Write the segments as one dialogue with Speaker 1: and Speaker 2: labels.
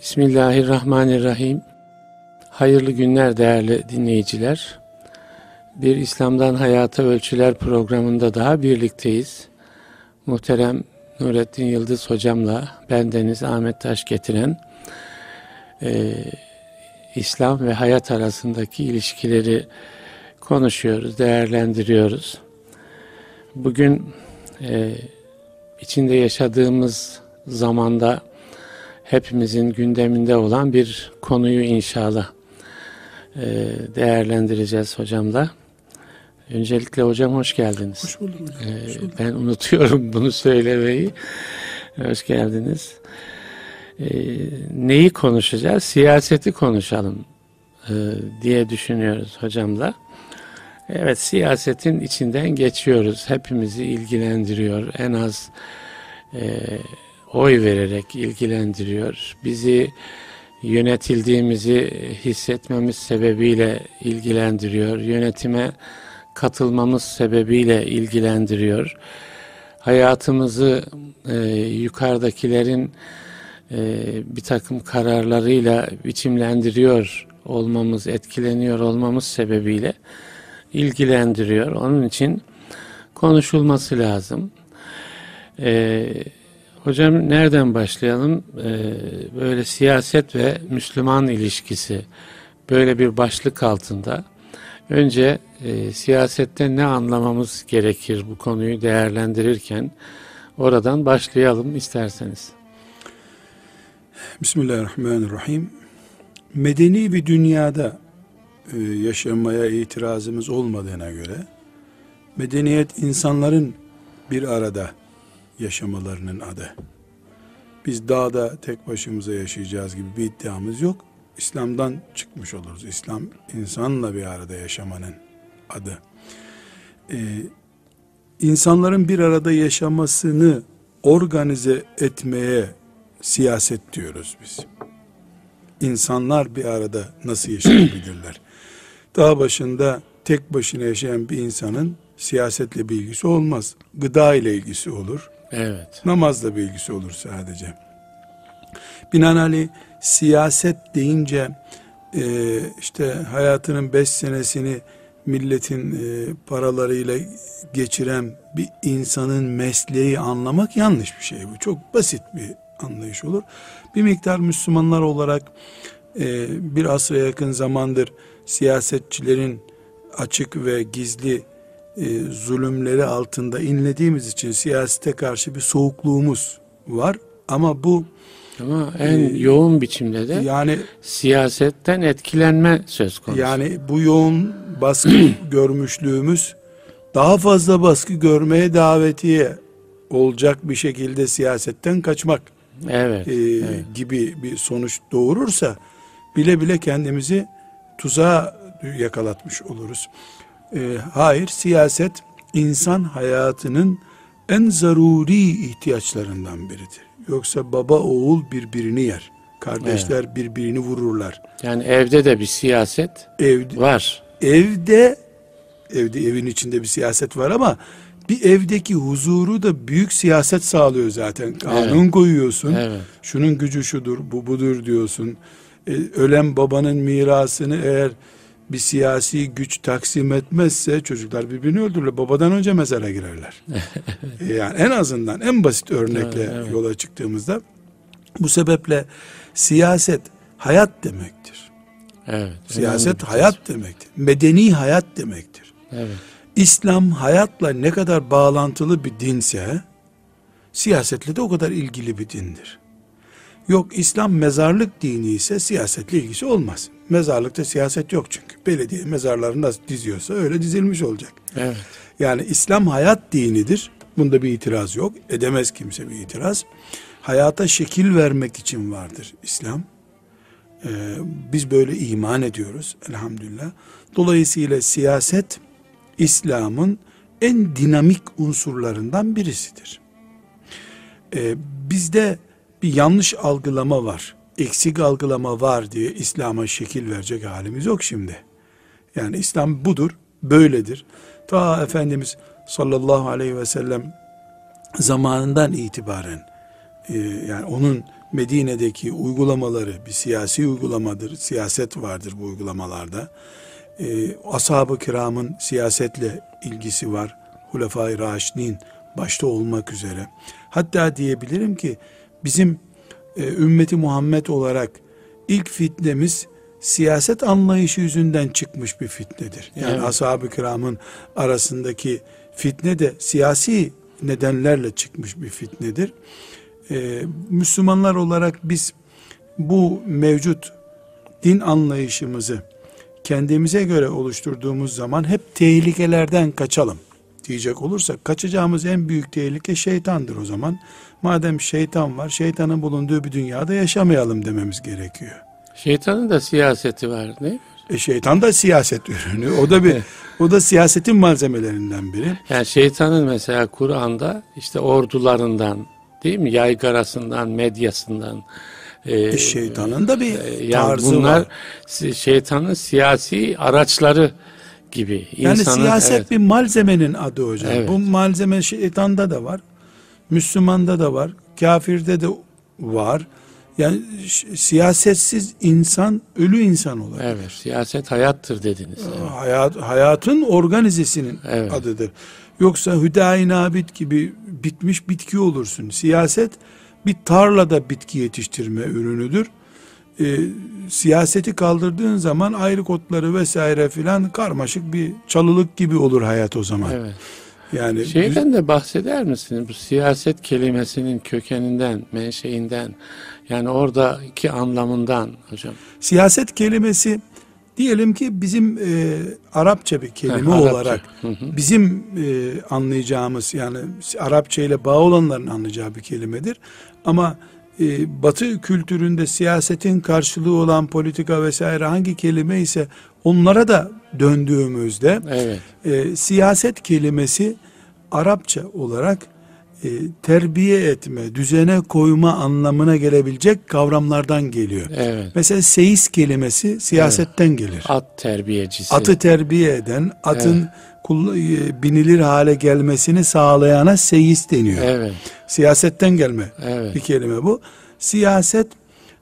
Speaker 1: Bismillahirrahmanirrahim. Hayırlı günler değerli dinleyiciler. Bir İslam'dan Hayata Ölçüler programında daha birlikteyiz. Muhterem Nurettin Yıldız hocamla bendeniz Ahmet Taş getiren e, İslam ve hayat arasındaki ilişkileri konuşuyoruz, değerlendiriyoruz. Bugün e, içinde yaşadığımız zamanda hepimizin gündeminde olan bir konuyu inşallah e, değerlendireceğiz hocamla. Öncelikle hocam hoş geldiniz.
Speaker 2: Hoş buldum hocam.
Speaker 1: Ee,
Speaker 2: Hoş buldum.
Speaker 1: ben unutuyorum bunu söylemeyi. Hoş geldiniz. Ee, neyi konuşacağız? Siyaseti konuşalım e, diye düşünüyoruz hocamla. Evet siyasetin içinden geçiyoruz. Hepimizi ilgilendiriyor. En az e, oy vererek ilgilendiriyor. Bizi yönetildiğimizi hissetmemiz sebebiyle ilgilendiriyor. Yönetime katılmamız sebebiyle ilgilendiriyor. Hayatımızı e, yukarıdakilerin e, bir takım kararlarıyla biçimlendiriyor olmamız, etkileniyor olmamız sebebiyle ilgilendiriyor. Onun için konuşulması lazım. E, hocam nereden başlayalım? E, böyle siyaset ve Müslüman ilişkisi böyle bir başlık altında Önce e, siyasette ne anlamamız gerekir bu konuyu değerlendirirken oradan başlayalım isterseniz.
Speaker 2: Bismillahirrahmanirrahim. Medeni bir dünyada e, yaşamaya itirazımız olmadığına göre medeniyet insanların bir arada yaşamalarının adı. Biz dağda tek başımıza yaşayacağız gibi bir iddiamız yok. İslam'dan çıkmış oluruz. İslam insanla bir arada yaşamanın adı. Ee, insanların bir arada yaşamasını organize etmeye siyaset diyoruz biz. İnsanlar bir arada nasıl yaşayabilirler? Dağ başında tek başına yaşayan bir insanın siyasetle bir ilgisi olmaz. Gıda ile ilgisi olur.
Speaker 1: Evet.
Speaker 2: Namazla bir ilgisi olur sadece. Binaenaleyh siyaset deyince e, işte hayatının beş senesini milletin e, paralarıyla geçiren bir insanın mesleği anlamak yanlış bir şey bu. Çok basit bir anlayış olur. Bir miktar Müslümanlar olarak e, bir asra yakın zamandır siyasetçilerin açık ve gizli e, zulümleri altında inlediğimiz için siyasete karşı bir soğukluğumuz var. Ama bu
Speaker 1: ama en ee, yoğun biçimde de yani siyasetten etkilenme söz konusu.
Speaker 2: Yani bu yoğun baskı görmüşlüğümüz daha fazla baskı görmeye davetiye olacak bir şekilde siyasetten kaçmak
Speaker 1: evet,
Speaker 2: e,
Speaker 1: evet.
Speaker 2: gibi bir sonuç doğurursa bile bile kendimizi tuzağa yakalatmış oluruz. E, hayır siyaset insan hayatının en zaruri ihtiyaçlarından biridir. Yoksa baba oğul birbirini yer. Kardeşler evet. birbirini vururlar.
Speaker 1: Yani evde de bir siyaset evde, var.
Speaker 2: Evde evde evin içinde bir siyaset var ama bir evdeki huzuru da büyük siyaset sağlıyor zaten. Kanun evet. koyuyorsun. Evet. Şunun gücü şudur, bu budur diyorsun. Ee, ölen babanın mirasını eğer bir siyasi güç taksim etmezse çocuklar birbirini öldürürler. Babadan önce mezara girerler. yani en azından en basit örnekle evet, evet. yola çıktığımızda bu sebeple siyaset hayat demektir.
Speaker 1: Evet.
Speaker 2: Siyaset hayat demektir. Medeni hayat demektir.
Speaker 1: Evet.
Speaker 2: İslam hayatla ne kadar bağlantılı bir dinse siyasetle de o kadar ilgili bir dindir. Yok İslam mezarlık dini ise siyasetle ilgisi olmaz. Mezarlıkta siyaset yok çünkü. Belediye mezarlarını nasıl diziyorsa öyle dizilmiş olacak.
Speaker 1: Evet.
Speaker 2: Yani İslam hayat dinidir. Bunda bir itiraz yok. Edemez kimse bir itiraz. Hayata şekil vermek için vardır İslam. Ee, biz böyle iman ediyoruz elhamdülillah. Dolayısıyla siyaset İslam'ın en dinamik unsurlarından birisidir. Ee, bizde bir yanlış algılama var eksik algılama var diye İslam'a şekil verecek halimiz yok şimdi. Yani İslam budur, böyledir. Ta Efendimiz sallallahu aleyhi ve sellem zamanından itibaren e, yani onun Medine'deki uygulamaları bir siyasi uygulamadır. Siyaset vardır bu uygulamalarda. Ee, Ashab-ı kiramın siyasetle ilgisi var. Hulefai Raşidin başta olmak üzere. Hatta diyebilirim ki bizim e, ümmeti Muhammed olarak ilk fitnemiz siyaset anlayışı yüzünden çıkmış bir fitnedir. Yani evet. ashab-ı kiramın arasındaki fitne de siyasi nedenlerle çıkmış bir fitnedir. Ee, Müslümanlar olarak biz bu mevcut din anlayışımızı kendimize göre oluşturduğumuz zaman hep tehlikelerden kaçalım diyecek olursak kaçacağımız en büyük tehlike şeytandır o zaman. Madem şeytan var, şeytanın bulunduğu bir dünyada yaşamayalım dememiz gerekiyor.
Speaker 1: Şeytanın da siyaseti var değil mi?
Speaker 2: E şeytan da siyaset ürünü. O da bir o da siyasetin malzemelerinden biri.
Speaker 1: Yani şeytanın mesela Kur'an'da işte ordularından değil mi? Yaygarasından, medyasından
Speaker 2: e, e, şeytanın da bir e, yani tarzı
Speaker 1: bunlar
Speaker 2: var.
Speaker 1: şeytanın siyasi araçları gibi.
Speaker 2: Yani siyaset evet. bir malzemenin adı hocam. Evet. Bu malzeme şeytanda da var. Müslümanda da var. Kafirde de var. Yani siyasetsiz insan ölü insan olur.
Speaker 1: Evet, siyaset hayattır dediniz. Evet.
Speaker 2: Hayat, hayatın organizesinin evet. adıdır. Yoksa hüdayi nabit gibi bitmiş bitki olursun. Siyaset bir tarlada bitki yetiştirme ürünüdür. Ee, siyaseti kaldırdığın zaman ayrı kotları vesaire filan karmaşık bir çalılık gibi olur hayat o zaman. Evet.
Speaker 1: Yani şeyden de bahseder misiniz? Bu siyaset kelimesinin kökeninden, menşeinden yani oradaki anlamından hocam.
Speaker 2: Siyaset kelimesi diyelim ki bizim e, Arapça bir kelime ha, olarak Hı hı. bizim e, anlayacağımız yani Arapça ile bağ olanların anlayacağı bir kelimedir. Ama e, Batı kültüründe siyasetin karşılığı olan politika vesaire hangi kelime ise onlara da döndüğümüzde evet. e, siyaset kelimesi Arapça olarak e, terbiye etme, düzene koyma anlamına gelebilecek kavramlardan geliyor. Evet. Mesela seyis kelimesi siyasetten evet. gelir.
Speaker 1: At terbiyecisi.
Speaker 2: Atı terbiye eden, atın evet. E, binilir hale gelmesini sağlayana seyis deniyor. Evet. Siyasetten gelme evet. bir kelime bu. Siyaset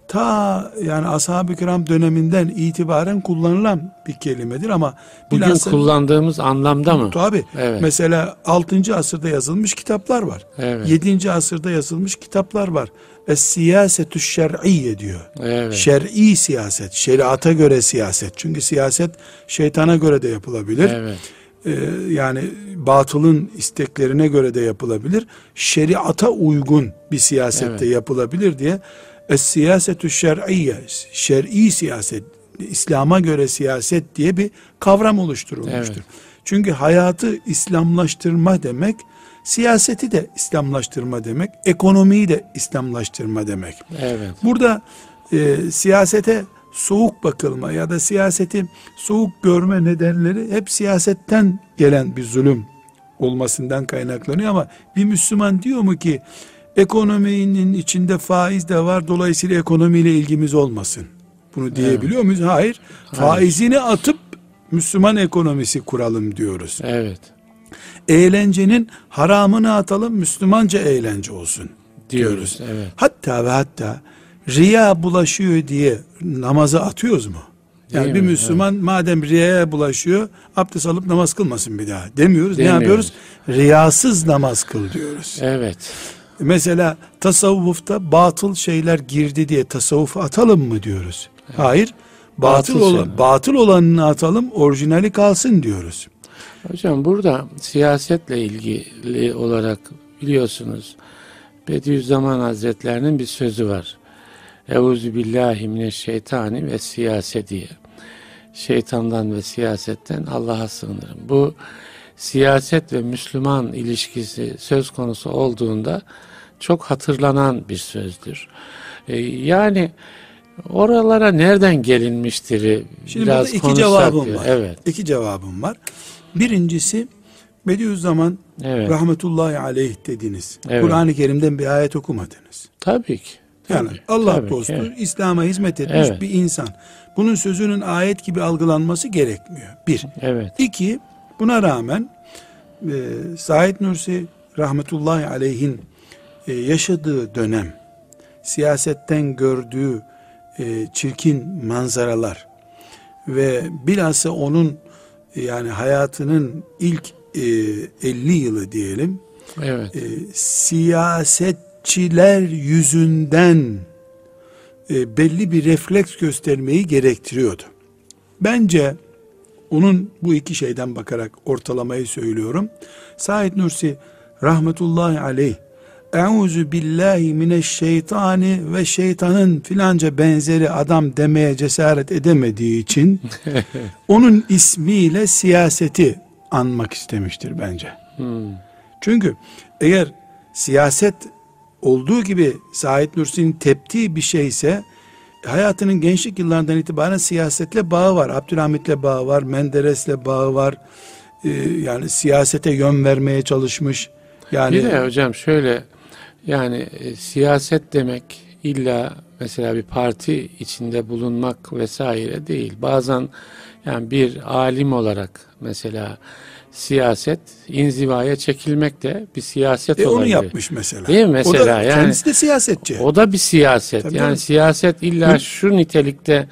Speaker 2: ta yani ashab-ı kiram döneminden itibaren kullanılan bir kelimedir ama
Speaker 1: bugün bilhassa, kullandığımız anlamda mı?
Speaker 2: Tabi. Evet. Mesela 6. asırda yazılmış kitaplar var. Evet. 7. asırda yazılmış kitaplar var. Es-siyasetü şer'iyye diyor. Evet. Şer'i siyaset, şeriata göre siyaset. Çünkü siyaset şeytana göre de yapılabilir. Evet. Ee, yani batılın isteklerine göre de yapılabilir. Şeriata uygun bir siyasette evet. yapılabilir diye Es-siyasetü şer'iyye, şer'i siyaset, İslam'a göre siyaset diye bir kavram oluşturulmuştur. Evet. Çünkü hayatı İslamlaştırma demek, siyaseti de İslamlaştırma demek, ekonomiyi de İslamlaştırma demek. Evet. Burada e, siyasete soğuk bakılma ya da siyaseti soğuk görme nedenleri hep siyasetten gelen bir zulüm olmasından kaynaklanıyor ama bir Müslüman diyor mu ki Ekonominin içinde faiz de var. Dolayısıyla ekonomiyle ilgimiz olmasın. Bunu diyebiliyor evet. muyuz? Hayır. Hayır. Faizini atıp Müslüman ekonomisi kuralım diyoruz. Evet. Eğlencenin haramını atalım, Müslümanca eğlence olsun diyoruz. diyoruz. Evet. Hatta ve hatta riya bulaşıyor diye namazı atıyoruz mu? Yani Değil bir mi? Müslüman evet. madem riyaya bulaşıyor abdest alıp namaz kılmasın bir daha demiyoruz. Demiyoruz. Ne yapıyoruz? Riyasız namaz kıl diyoruz. Evet. Mesela tasavvufta batıl şeyler girdi diye tasavvufu atalım mı diyoruz? Evet. Hayır. Batıl, batıl olan, şey. batıl olanını atalım, orijinali kalsın diyoruz.
Speaker 1: Hocam burada siyasetle ilgili olarak biliyorsunuz Bediüzzaman Hazretlerinin bir sözü var. Euzu billahi mineşşeytani ve siyase diye. Şeytandan ve siyasetten Allah'a sığınırım. Bu siyaset ve Müslüman ilişkisi söz konusu olduğunda çok hatırlanan bir sözdür. Ee, yani oralara nereden gelinmiştir?
Speaker 2: Şimdi biraz burada iki cevabım var. Evet. İki cevabım var. Birincisi Bediüzzaman evet. rahmetullahi aleyh dediniz. Evet. Kur'an-ı Kerim'den bir ayet okumadınız.
Speaker 1: Tabii ki.
Speaker 2: Tabii, yani Allah tabii, dostu, evet. İslam'a hizmet etmiş evet. bir insan. Bunun sözünün ayet gibi algılanması gerekmiyor. Bir. Evet. İki, buna rağmen e, Said Nursi rahmetullahi aleyhin e, yaşadığı dönem siyasetten gördüğü e, çirkin manzaralar ve bilhassa onun yani hayatının ilk e, 50 yılı diyelim
Speaker 1: Evet.
Speaker 2: e, siyasetçiler yüzünden e, belli bir refleks göstermeyi gerektiriyordu. Bence onun bu iki şeyden bakarak ortalamayı söylüyorum. Said Nursi rahmetullahi aleyh Euzu billahi mineşşeytani ve şeytanın filanca benzeri adam demeye cesaret edemediği için onun ismiyle siyaseti anmak istemiştir bence.
Speaker 1: Hmm.
Speaker 2: Çünkü eğer siyaset olduğu gibi Said Nursi'nin teptiği bir şeyse hayatının gençlik yıllarından itibaren siyasetle bağı var. Abdülhamit'le bağı var, Menderes'le bağı var. Ee, yani siyasete yön vermeye çalışmış. Yani
Speaker 1: Bir de hocam şöyle yani e, siyaset demek illa mesela bir parti içinde bulunmak vesaire değil. Bazen yani bir alim olarak mesela siyaset inzivaya çekilmek de bir siyaset
Speaker 2: e, onu
Speaker 1: olabilir.
Speaker 2: yapmış mesela.
Speaker 1: Değil mi mesela?
Speaker 2: O da
Speaker 1: Yani-
Speaker 2: kendisi de siyasetçi.
Speaker 1: O da bir siyaset.
Speaker 2: Tabii
Speaker 1: yani siyaset illa
Speaker 2: Hı.
Speaker 1: şu nitelikte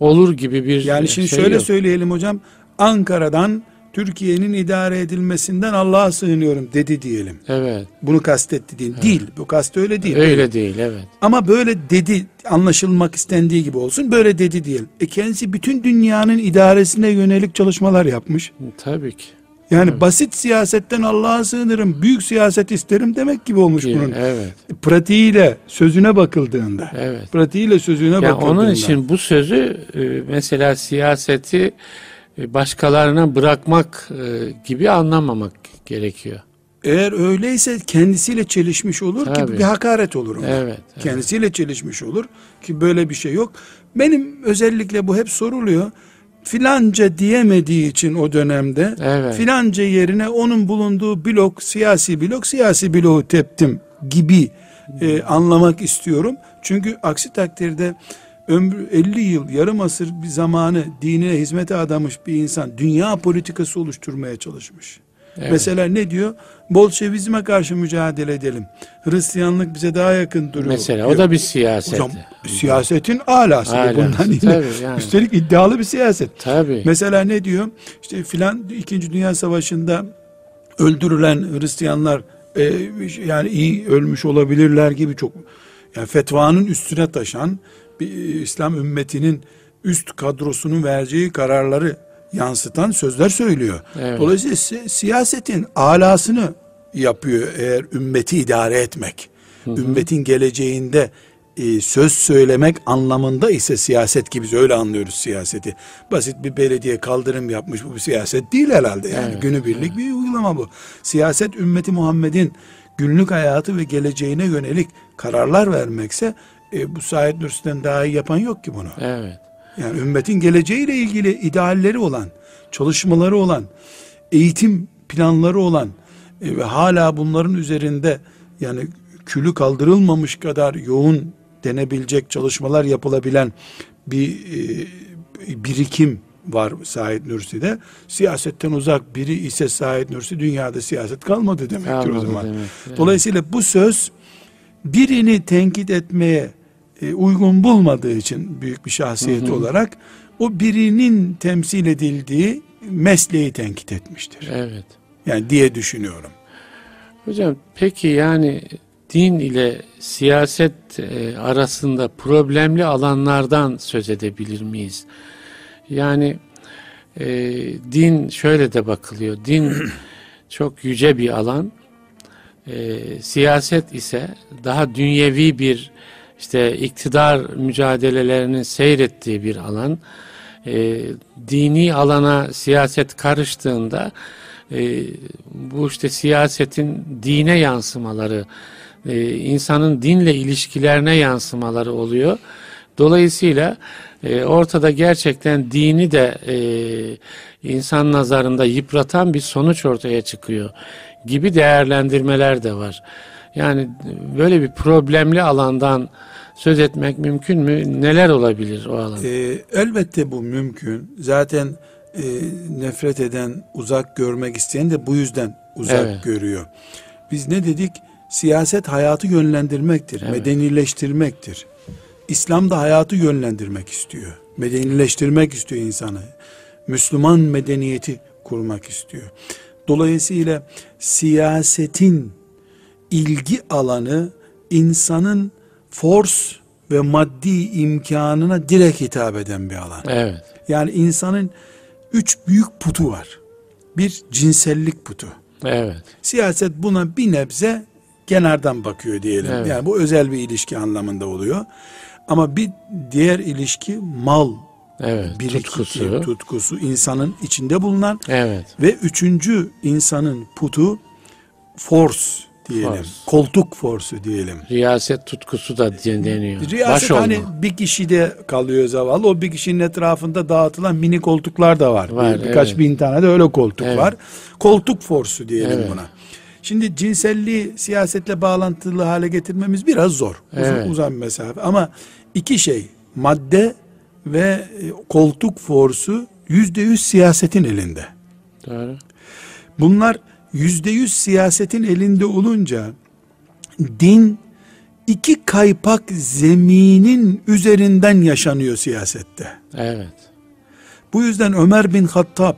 Speaker 1: olur gibi bir
Speaker 2: yani şimdi
Speaker 1: şey
Speaker 2: şöyle
Speaker 1: yok.
Speaker 2: söyleyelim hocam. Ankara'dan Türkiye'nin idare edilmesinden Allah'a sığınıyorum dedi diyelim.
Speaker 1: Evet.
Speaker 2: Bunu kastetti değil. Değil. Bu kast öyle değil.
Speaker 1: Öyle değil evet.
Speaker 2: Ama böyle dedi anlaşılmak istendiği gibi olsun. Böyle dedi diyelim. E kendisi bütün dünyanın idaresine yönelik çalışmalar yapmış.
Speaker 1: Tabii ki.
Speaker 2: Yani basit siyasetten Allah'a sığınırım, büyük siyaset isterim demek gibi olmuş
Speaker 1: Ki,
Speaker 2: bunun.
Speaker 1: Evet.
Speaker 2: Pratiğiyle, sözüne bakıldığında.
Speaker 1: Evet.
Speaker 2: Pratiğiyle sözüne
Speaker 1: Yani
Speaker 2: bakıldığında.
Speaker 1: onun için bu sözü e, mesela siyaseti e, başkalarına bırakmak e, gibi anlamamak gerekiyor.
Speaker 2: Eğer öyleyse kendisiyle çelişmiş olur ki
Speaker 1: Tabii.
Speaker 2: bir hakaret olur ona.
Speaker 1: Evet. evet.
Speaker 2: Kendisiyle çelişmiş olur ki böyle bir şey yok. Benim özellikle bu hep soruluyor. Filanca diyemediği için o dönemde
Speaker 1: Evet.
Speaker 2: filanca yerine onun bulunduğu blok siyasi blok siyasi bloğu teptim gibi e, anlamak istiyorum. Çünkü aksi takdirde ömrü 50 yıl yarım asır bir zamanı dinine hizmete adamış bir insan dünya politikası oluşturmaya çalışmış.
Speaker 1: Evet.
Speaker 2: Mesela ne diyor? Bolşevizme karşı mücadele edelim. Hristiyanlık bize daha yakın duruyor.
Speaker 1: Mesela
Speaker 2: diyor.
Speaker 1: o da bir siyaset.
Speaker 2: Hocam siyasetin alası. bu.
Speaker 1: Alası,
Speaker 2: Bundan
Speaker 1: tabii yani.
Speaker 2: Üstelik iddialı bir siyaset.
Speaker 1: Tabii.
Speaker 2: Mesela ne diyor? İşte filan 2. Dünya Savaşı'nda öldürülen Hristiyanlar e, yani iyi ölmüş olabilirler gibi çok yani fetvanın üstüne taşan bir e, İslam ümmetinin üst kadrosunun vereceği kararları yansıtan sözler söylüyor.
Speaker 1: Evet.
Speaker 2: Dolayısıyla si- siyasetin alasını yapıyor eğer ümmeti idare etmek. Ümmetin geleceğinde e, söz söylemek anlamında ise siyaset ki biz öyle anlıyoruz siyaseti. Basit bir belediye kaldırım yapmış bu bir siyaset değil herhalde yani
Speaker 1: Evet,
Speaker 2: günübirlik bir uygulama bu. Siyaset ümmeti Muhammed'in günlük hayatı ve geleceğine yönelik kararlar vermekse e, bu Said Nursi'den daha iyi yapan yok ki bunu.
Speaker 1: Evet.
Speaker 2: Yani ümmetin geleceğiyle ilgili idealleri olan, çalışmaları olan, eğitim planları olan e, ve hala bunların üzerinde yani külü kaldırılmamış kadar yoğun denebilecek çalışmalar yapılabilen bir e, birikim var Said Nursi'de. Siyasetten uzak biri ise Said Nursi dünyada siyaset kalmadı demektir o
Speaker 1: Kalmadı
Speaker 2: zaman.
Speaker 1: demek, evet.
Speaker 2: Dolayısıyla bu söz birini tenkit etmeye e, uygun bulmadığı için büyük bir şahsiyet olarak o birinin temsil edildiği mesleği tenkit etmiştir.
Speaker 1: Evet.
Speaker 2: Yani diye düşünüyorum.
Speaker 1: Hocam peki yani din ile siyaset e, arasında problemli alanlardan söz edebilir miyiz? Yani e, din şöyle de bakılıyor. Din çok yüce bir alan. E, siyaset ise daha dünyevi bir işte iktidar mücadelelerinin seyrettiği bir alan. E, dini alana siyaset karıştığında e, bu işte siyasetin dine yansımaları, e, insanın dinle ilişkilerine yansımaları oluyor. Dolayısıyla e, ortada gerçekten dini de e, insan nazarında yıpratan bir sonuç ortaya çıkıyor gibi değerlendirmeler de var. Yani böyle bir problemli alandan söz etmek mümkün mü? Neler olabilir o alan?
Speaker 2: E, elbette bu mümkün. Zaten e, nefret eden, uzak görmek isteyen de bu yüzden uzak
Speaker 1: Evet.
Speaker 2: görüyor. Biz ne dedik? Siyaset hayatı yönlendirmektir,
Speaker 1: Evet.
Speaker 2: medenileştirmektir. İslam da hayatı yönlendirmek istiyor. Medenileştirmek istiyor insanı. Müslüman medeniyeti kurmak istiyor. Dolayısıyla siyasetin ilgi alanı insanın force ve maddi imkanına direkt hitap eden bir alan.
Speaker 1: Evet.
Speaker 2: Yani insanın üç büyük putu var. Bir cinsellik putu.
Speaker 1: Evet.
Speaker 2: Siyaset buna bir nebze kenardan bakıyor diyelim.
Speaker 1: Evet.
Speaker 2: Yani bu özel bir ilişki anlamında oluyor. Ama bir diğer ilişki mal
Speaker 1: Evet.
Speaker 2: birikiki,
Speaker 1: Tutkusu.
Speaker 2: tutkusu insanın içinde bulunan
Speaker 1: Evet.
Speaker 2: ve üçüncü insanın putu force diyelim.
Speaker 1: Force.
Speaker 2: Koltuk forsu diyelim.
Speaker 1: Riyaset tutkusu da deniyor.
Speaker 2: Riyaset
Speaker 1: Baş
Speaker 2: hani
Speaker 1: olma.
Speaker 2: bir kişide kalıyor zavallı. O bir kişinin etrafında dağıtılan mini koltuklar da var.
Speaker 1: Var,
Speaker 2: Bir- Birkaç
Speaker 1: evet.
Speaker 2: bin tane de öyle koltuk
Speaker 1: Evet.
Speaker 2: var. Koltuk forsu diyelim
Speaker 1: Evet.
Speaker 2: buna. Şimdi cinselliği siyasetle bağlantılı hale getirmemiz biraz zor. Uzun,
Speaker 1: Evet.
Speaker 2: uzun bir mesafe. Ama iki şey madde ve e, koltuk forsu yüzde yüz siyasetin elinde.
Speaker 1: Doğru.
Speaker 2: Bunlar yüzde yüz siyasetin elinde olunca din iki kaypak zeminin üzerinden yaşanıyor siyasette.
Speaker 1: Evet.
Speaker 2: Bu yüzden Ömer bin Hattab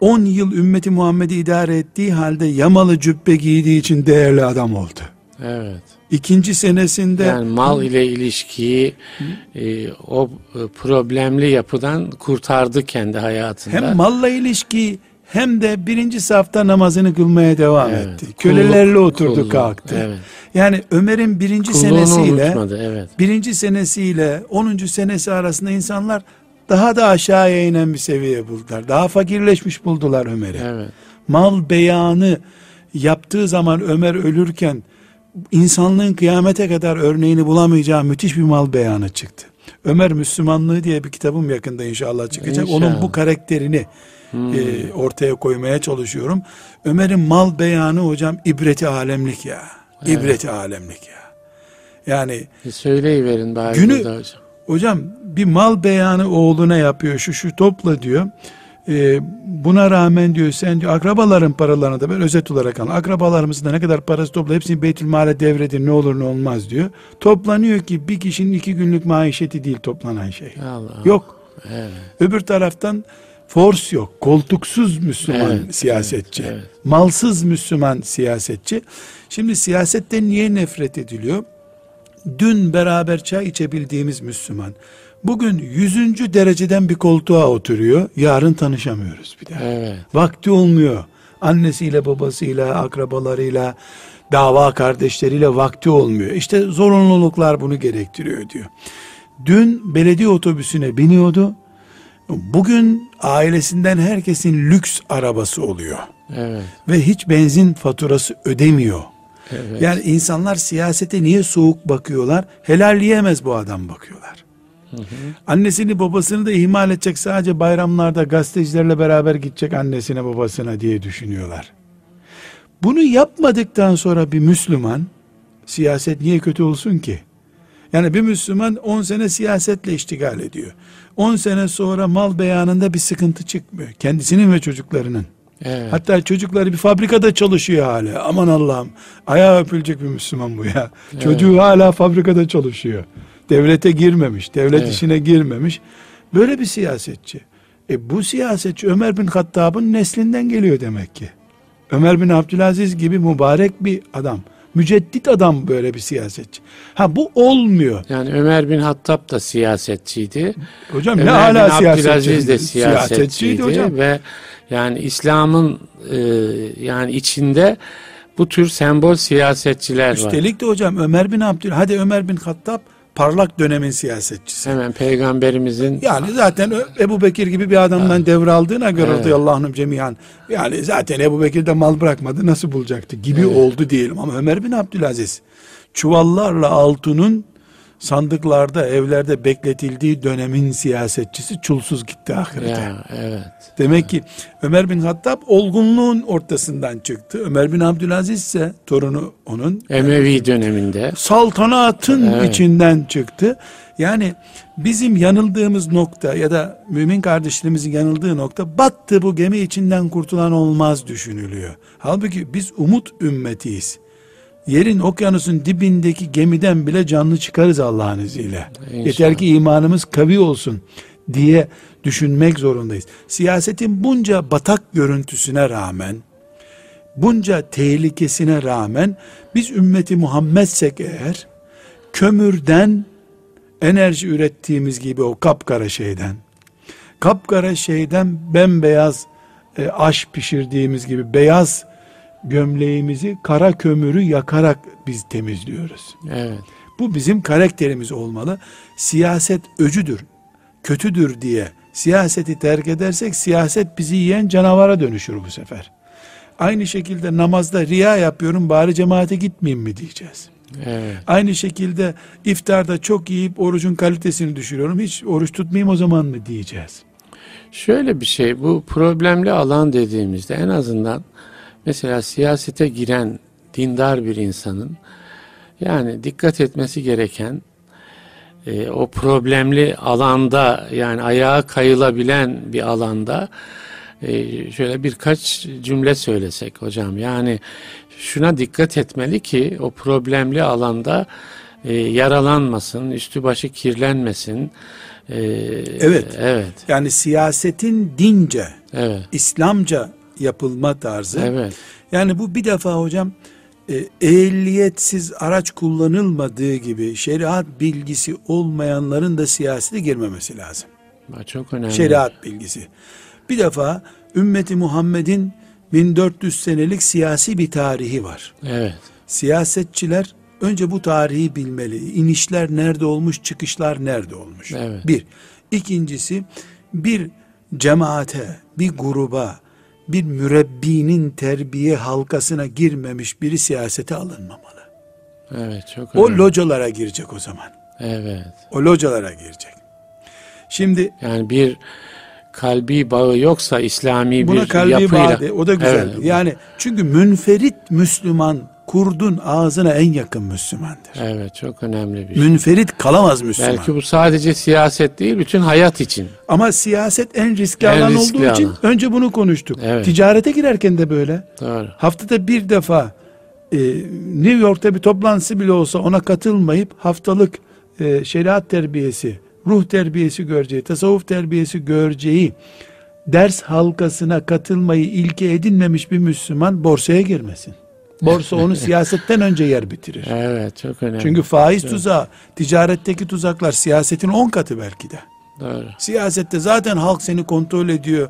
Speaker 2: 10 yıl ümmeti Muhammed'i idare ettiği halde yamalı cübbe giydiği için değerli adam oldu.
Speaker 1: Evet.
Speaker 2: İkinci senesinde
Speaker 1: Yani mal ile ilişkiyi e, o e, problemli yapıdan kurtardı kendi hayatında.
Speaker 2: hem malla ilişki hem de birinci safta namazını kılmaya devam
Speaker 1: Evet.
Speaker 2: etti.
Speaker 1: Kulluk-
Speaker 2: Kölelerle oturdu
Speaker 1: kulluk,
Speaker 2: kalktı.
Speaker 1: evet.
Speaker 2: Yani Ömer'in birinci
Speaker 1: Kulluğunu
Speaker 2: senesiyle
Speaker 1: unutmadı. Evet.
Speaker 2: birinci senesiyle 10. senesi arasında insanlar daha da aşağıya inen bir seviye buldular. Daha fakirleşmiş buldular Ömer'i.
Speaker 1: Evet.
Speaker 2: Mal beyanı yaptığı zaman Ömer ölürken insanlığın kıyamete kadar örneğini bulamayacağı müthiş bir mal beyanı çıktı. Ömer Müslümanlığı diye bir kitabım yakında inşallah çıkacak.
Speaker 1: İnşallah.
Speaker 2: Onun bu karakterini e, ortaya koymaya çalışıyorum. Ömer'in mal beyanı hocam ibreti alemlik ya. İbreti alemlik ya. Yani
Speaker 1: Bir söyleyiverin bari
Speaker 2: Günü-
Speaker 1: hocam.
Speaker 2: Hocam bir mal beyanı oğluna yapıyor şu şu topla diyor. Ee, buna rağmen diyor sen diyor akrabaların paralarını da ben özet olarak al. Akrabalarımızın da ne kadar parası topla hepsini Beytülmal'e devredin ne olur ne olmaz diyor. Toplanıyor ki bir kişinin iki günlük maişeti değil toplanan şey.
Speaker 1: Allah.
Speaker 2: Yok.
Speaker 1: Evet.
Speaker 2: Öbür taraftan force yok. Koltuksuz Müslüman
Speaker 1: Evet,
Speaker 2: siyasetçi.
Speaker 1: evet, evet.
Speaker 2: Malsız Müslüman siyasetçi. Şimdi siyasetten niye nefret ediliyor? Dün beraber çay içebildiğimiz Müslüman. Bugün yüzüncü dereceden bir koltuğa oturuyor. Yarın tanışamıyoruz bir daha.
Speaker 1: Evet.
Speaker 2: Vakti olmuyor. Annesiyle, babasıyla, akrabalarıyla, dava kardeşleriyle vakti olmuyor. İşte zorunluluklar bunu gerektiriyor diyor. Dün belediye otobüsüne biniyordu. Bugün ailesinden herkesin lüks arabası oluyor.
Speaker 1: Evet.
Speaker 2: Ve hiç benzin faturası ödemiyor.
Speaker 1: Evet.
Speaker 2: Yani insanlar siyasete niye soğuk bakıyorlar? Helalleyemez bu adam bakıyorlar. Annesini babasını da ihmal edecek sadece bayramlarda gazetecilerle beraber gidecek annesine babasına diye düşünüyorlar. Bunu yapmadıktan sonra bir Müslüman siyaset niye kötü olsun ki? Yani bir Müslüman 10 sene siyasetle iştigal ediyor. 10 sene sonra mal beyanında bir sıkıntı çıkmıyor. Kendisinin ve çocuklarının.
Speaker 1: evet.
Speaker 2: Hatta çocukları bir fabrikada çalışıyor hala. Aman Allah'ım. Ayağı öpülecek bir Müslüman bu ya. Çocuğu hala fabrikada çalışıyor. Devlete girmemiş. Devlet
Speaker 1: Evet.
Speaker 2: işine girmemiş. Böyle bir siyasetçi. E bu siyasetçi Ömer bin Hattab'ın neslinden geliyor demek ki. Ömer bin Abdülaziz gibi mübarek bir adam. Müceddit adam böyle bir siyasetçi. Ha bu olmuyor.
Speaker 1: Yani Ömer bin Hattab da siyasetçiydi.
Speaker 2: Hocam
Speaker 1: Ömer
Speaker 2: ne hala
Speaker 1: Abdülaziz de
Speaker 2: siyasetçiydi.
Speaker 1: siyasetçiydi
Speaker 2: hocam.
Speaker 1: ve yani İslam'ın e, yani içinde bu tür sembol siyasetçiler var.
Speaker 2: Üstelik de hocam Ömer bin Abdül hadi Ömer bin Hattab parlak dönemin siyasetçisi.
Speaker 1: Hemen peygamberimizin
Speaker 2: Yani zaten Ebu Bekir gibi bir adamdan devraldığına göre
Speaker 1: Evet.
Speaker 2: radıyallahu anhum cemiyan. Yani zaten Ebu Bekir de mal bırakmadı nasıl bulacaktı gibi oldu diyelim. Ama Ömer bin Abdülaziz çuvallarla altının sandıklarda evlerde bekletildiği dönemin siyasetçisi çulsuz gitti ahirete.
Speaker 1: ya evet.
Speaker 2: Demek ki Ömer bin Hattab olgunluğun ortasından çıktı. Ömer bin Abdülaziz ise torunu onun
Speaker 1: Emevi döneminde
Speaker 2: saltanatın
Speaker 1: Evet.
Speaker 2: içinden çıktı. Yani bizim yanıldığımız nokta ya da mümin kardeşlerimizin yanıldığı nokta battı bu gemi içinden kurtulan olmaz düşünülüyor. Halbuki biz umut ümmetiyiz. Yerin okyanusun dibindeki gemiden bile canlı çıkarız Allah'ın izniyle.
Speaker 1: İnşallah.
Speaker 2: Yeter ki imanımız kavi olsun diye düşünmek zorundayız. Siyasetin bunca batak görüntüsüne rağmen, bunca tehlikesine rağmen biz ümmeti Muhammedsek eğer kömürden enerji ürettiğimiz gibi o kapkara şeyden kapkara şeyden bembeyaz e, aş pişirdiğimiz gibi beyaz gömleğimizi kara kömürü yakarak biz temizliyoruz.
Speaker 1: Evet.
Speaker 2: Bu bizim karakterimiz olmalı. Siyaset öcüdür, kötüdür diye siyaseti terk edersek siyaset bizi yiyen canavara dönüşür bu sefer. Aynı şekilde namazda riya yapıyorum bari cemaate gitmeyeyim mi diyeceğiz.
Speaker 1: Evet.
Speaker 2: Aynı şekilde iftarda çok yiyip orucun kalitesini düşürüyorum. Hiç oruç tutmayayım o zaman mı diyeceğiz.
Speaker 1: Şöyle bir şey bu problemli alan dediğimizde en azından mesela siyasete giren dindar bir insanın yani dikkat etmesi gereken e, o problemli alanda yani ayağa kayılabilen bir alanda e, şöyle birkaç cümle söylesek hocam yani şuna dikkat etmeli ki o problemli alanda e, yaralanmasın, üstü başı kirlenmesin. E,
Speaker 2: Evet.
Speaker 1: Evet.
Speaker 2: Yani siyasetin dince,
Speaker 1: Evet.
Speaker 2: İslamca yapılma tarzı.
Speaker 1: Evet.
Speaker 2: Yani bu bir defa hocam e, ehliyetsiz araç kullanılmadığı gibi şeriat bilgisi olmayanların da siyasete girmemesi lazım.
Speaker 1: Çok önemli.
Speaker 2: Şeriat bilgisi. Bir defa ümmeti Muhammed'in 1400 senelik siyasi bir tarihi var.
Speaker 1: Evet.
Speaker 2: Siyasetçiler önce bu tarihi bilmeli. İnişler nerede olmuş, çıkışlar nerede olmuş.
Speaker 1: Evet.
Speaker 2: Bir. İkincisi bir cemaate, bir gruba, bir mürebbinin terbiye halkasına girmemiş biri siyasete alınmamalı.
Speaker 1: Evet. Çok
Speaker 2: O
Speaker 1: önemli.
Speaker 2: localara girecek o zaman.
Speaker 1: Evet.
Speaker 2: O localara girecek. Şimdi
Speaker 1: Yani bir kalbi bağı yoksa İslami
Speaker 2: buna
Speaker 1: bir
Speaker 2: kalbi
Speaker 1: yapıyla.
Speaker 2: bağlı, o da güzel.
Speaker 1: Evet.
Speaker 2: Yani çünkü münferit Müslüman kurdun ağzına en yakın Müslümandır.
Speaker 1: Evet. Çok önemli bir şey.
Speaker 2: Münferit kalamaz Müslüman.
Speaker 1: Belki bu sadece siyaset değil, bütün hayat için.
Speaker 2: Ama siyaset en riskli
Speaker 1: En
Speaker 2: alan
Speaker 1: riskli
Speaker 2: olduğu için
Speaker 1: alan.
Speaker 2: önce bunu konuştuk.
Speaker 1: Evet.
Speaker 2: Ticarete girerken de böyle.
Speaker 1: Doğru.
Speaker 2: Haftada bir defa e, New York'ta bir toplantısı bile olsa ona katılmayıp haftalık e, şeriat terbiyesi, ruh terbiyesi göreceği, tasavvuf terbiyesi göreceği ders halkasına katılmayı ilke edinmemiş bir Müslüman borsaya girmesin. Borsa onu siyasetten önce yer bitirir.
Speaker 1: Evet. Çok önemli.
Speaker 2: Çünkü faiz tuzağı, ticaretteki tuzaklar siyasetin 10 katı belki de.
Speaker 1: Doğru.
Speaker 2: Siyasette zaten halk seni kontrol ediyor.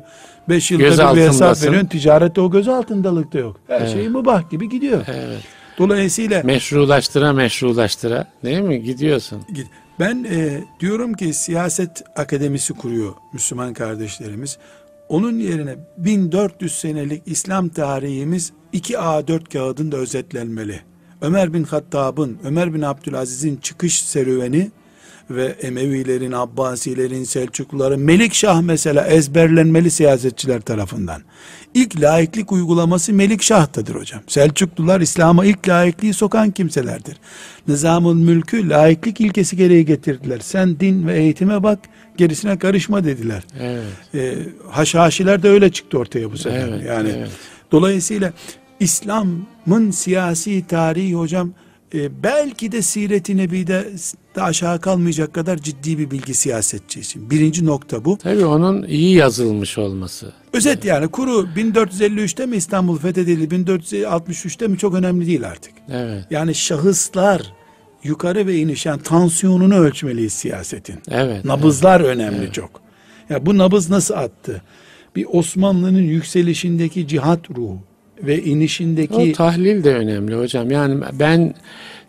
Speaker 2: 5 yılda
Speaker 1: Göz
Speaker 2: bir, bir hesap
Speaker 1: altındasın.
Speaker 2: veriyorsun. Ticarette o göz altındalık da yok. Her
Speaker 1: Evet.
Speaker 2: şey mübah gibi gidiyor.
Speaker 1: Evet.
Speaker 2: Dolayısıyla
Speaker 1: Meşrulaştıra meşrulaştıra değil mi? Gidiyorsun.
Speaker 2: ben e, diyorum ki siyaset akademisi kuruyor Müslüman kardeşlerimiz. Onun yerine 1400 senelik İslam tarihimiz 2 A4 kağıdında özetlenmeli. Ömer bin Hattab'ın, Ömer bin Abdülaziz'in çıkış serüveni ve Emevilerin, Abbasilerin, Selçukluların, Melikşah mesela ezberlenmeli siyasetçiler tarafından. İlk laiklik uygulaması Melikşah'tadır hocam. Selçuklular İslam'a ilk laikliği sokan kimselerdir. Nizamul mülkü laiklik ilkesi gereği getirdiler. Sen din ve eğitime bak, gerisine karışma dediler.
Speaker 1: Evet.
Speaker 2: E, haşhaşiler de öyle çıktı ortaya bu sefer.
Speaker 1: Evet,
Speaker 2: yani
Speaker 1: evet.
Speaker 2: dolayısıyla İslam'ın siyasi tarihi hocam e, belki de Siret-i Nebi'de de aşağı kalmayacak kadar ciddi bir bilgi siyasetçi için. Birinci nokta bu.
Speaker 1: Tabii onun iyi yazılmış olması.
Speaker 2: Özet yani kuru 1453'te mi İstanbul fethedildi 1463'te mi çok önemli değil artık.
Speaker 1: Evet.
Speaker 2: Yani şahıslar yukarı ve iniş yani tansiyonunu ölçmeliyiz siyasetin.
Speaker 1: Evet.
Speaker 2: Nabızlar önemli çok. Ya bu nabız nasıl attı? Bir Osmanlı'nın yükselişindeki cihat ruhu ve inişindeki
Speaker 1: O tahlil de önemli hocam. Yani ben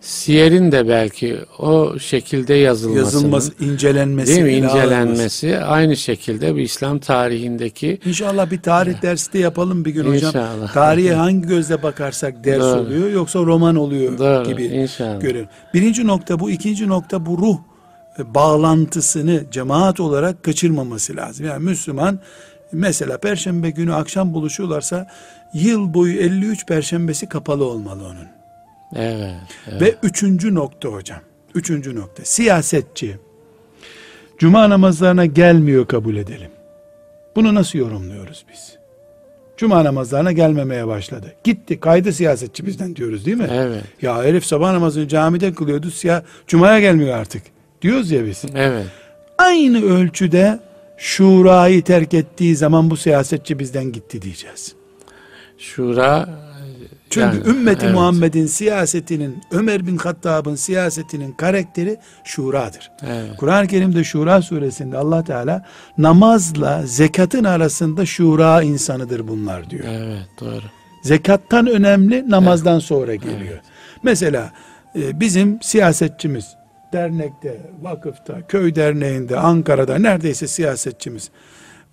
Speaker 1: siyerin de belki o şekilde yazılmasının,
Speaker 2: yazılması, incelenmesi,
Speaker 1: değil mi
Speaker 2: ele alınması.
Speaker 1: incelenmesi aynı şekilde bir İslam tarihindeki
Speaker 2: İnşallah bir tarih dersi de yapalım bir gün hocam.
Speaker 1: İnşallah.
Speaker 2: Tarihe hangi gözle bakarsak ders
Speaker 1: Doğru.
Speaker 2: oluyor yoksa roman oluyor
Speaker 1: Doğru,
Speaker 2: gibi
Speaker 1: inşallah.
Speaker 2: görüyorum. Birinci nokta bu, ikinci nokta bu ruh e, bağlantısını cemaat olarak kaçırmaması lazım. Yani Müslüman mesela perşembe günü akşam buluşuyorlarsa yıl boyu 53 perşembesi kapalı olmalı onun.
Speaker 1: evet, evet.
Speaker 2: Ve üçüncü nokta hocam. Üçüncü nokta. Siyasetçi. Cuma namazlarına gelmiyor kabul edelim. Bunu nasıl yorumluyoruz biz? Cuma namazlarına gelmemeye başladı. Gitti kaydı siyasetçi bizden diyoruz değil mi?
Speaker 1: Evet.
Speaker 2: Ya herif sabah namazını camide kılıyordu. Siyah, Cuma'ya gelmiyor artık. Diyoruz ya biz.
Speaker 1: Evet.
Speaker 2: Aynı ölçüde şurayı terk ettiği zaman bu siyasetçi bizden gitti diyeceğiz.
Speaker 1: Şura
Speaker 2: Çünkü
Speaker 1: yani,
Speaker 2: ümmeti
Speaker 1: evet.
Speaker 2: Muhammed'in siyasetinin, Ömer bin Hattab'ın siyasetinin karakteri şuradır.
Speaker 1: Evet.
Speaker 2: Kur'an-ı Kerim'de Şura suresinde Allah Teala namazla zekatın arasında şura insanıdır bunlar diyor.
Speaker 1: Evet doğru.
Speaker 2: Zekattan önemli namazdan sonra geliyor. Mesela e, bizim siyasetçimiz dernekte, vakıfta, köy derneğinde, Ankara'da neredeyse siyasetçimiz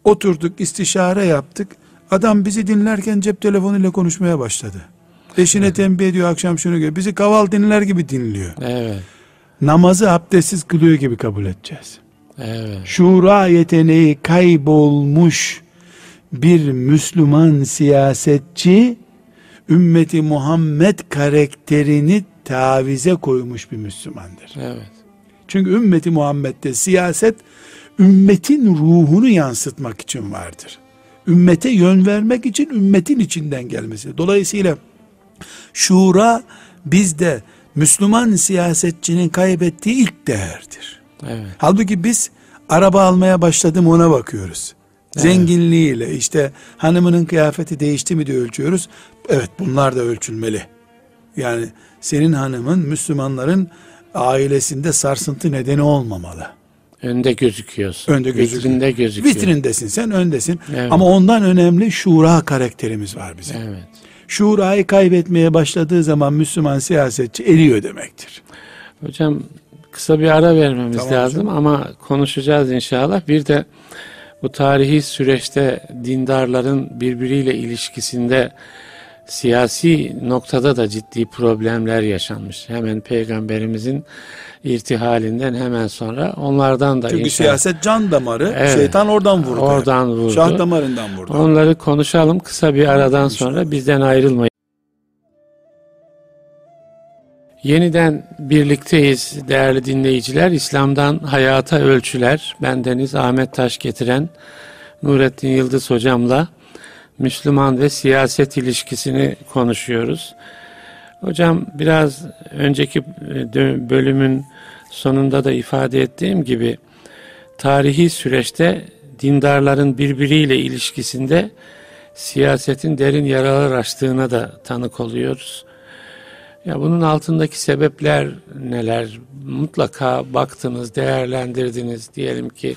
Speaker 2: oturduk istişare yaptık. Adam bizi dinlerken cep telefonuyla konuşmaya başladı. Eşine tembih ediyor akşam şunu diyor. Bizi kaval dinler gibi dinliyor.
Speaker 1: Evet.
Speaker 2: Namazı abdestsiz kılıyor gibi kabul edeceğiz.
Speaker 1: Evet.
Speaker 2: Şura yeteneği kaybolmuş bir Müslüman siyasetçi ümmeti Muhammed karakterini tavize koymuş bir Müslümandır.
Speaker 1: Evet.
Speaker 2: Çünkü ümmeti Muhammed'de siyaset ümmetin ruhunu yansıtmak için vardır. Ümmete yön vermek için ümmetin içinden gelmesi. Dolayısıyla şura bizde Müslüman siyasetçinin kaybettiği ilk değerdir.
Speaker 1: Evet.
Speaker 2: Halbuki biz araba almaya başladım ona bakıyoruz. Zenginliğiyle işte hanımının kıyafeti değişti mi diye ölçüyoruz. Evet bunlar da ölçülmeli. Yani senin hanımın Müslümanların ailesinde sarsıntı nedeni olmamalı.
Speaker 1: Önde gözüküyorsun.
Speaker 2: Önde gözüküyor.
Speaker 1: Vitrinde gözüküyor.
Speaker 2: Vitrindesin sen öndesin.
Speaker 1: Evet.
Speaker 2: Ama ondan önemli şura karakterimiz var bizim.
Speaker 1: Evet.
Speaker 2: Şurayı kaybetmeye başladığı zaman Müslüman siyasetçi eriyor demektir.
Speaker 1: Hocam kısa bir ara vermemiz
Speaker 2: Tamam
Speaker 1: lazım ama konuşacağız inşallah. Bir de bu tarihi süreçte dindarların birbiriyle ilişkisinde siyasi noktada da ciddi problemler yaşanmış. Hemen peygamberimizin irtihalinden hemen sonra onlardan da
Speaker 2: Çünkü
Speaker 1: inşallah-
Speaker 2: siyaset can damarı.
Speaker 1: Evet.
Speaker 2: Şeytan oradan vurdu.
Speaker 1: Oradan vurdu.
Speaker 2: Şah damarından vurdu.
Speaker 1: Onları konuşalım kısa bir aradan sonra bizden ayrılmayın. Yeniden birlikteyiz değerli dinleyiciler. İslam'dan Hayata Ölçüler. Bendeniz Ahmet Taş getiren Nurettin Yıldız hocamla Müslüman ve siyaset ilişkisini konuşuyoruz. Hocam biraz önceki e, bölümün sonunda da ifade ettiğim gibi tarihi süreçte dindarların birbiriyle ilişkisinde siyasetin derin yaralar açtığına da tanık oluyoruz. Ya bunun altındaki sebepler neler? Mutlaka baktınız, değerlendirdiniz. Diyelim ki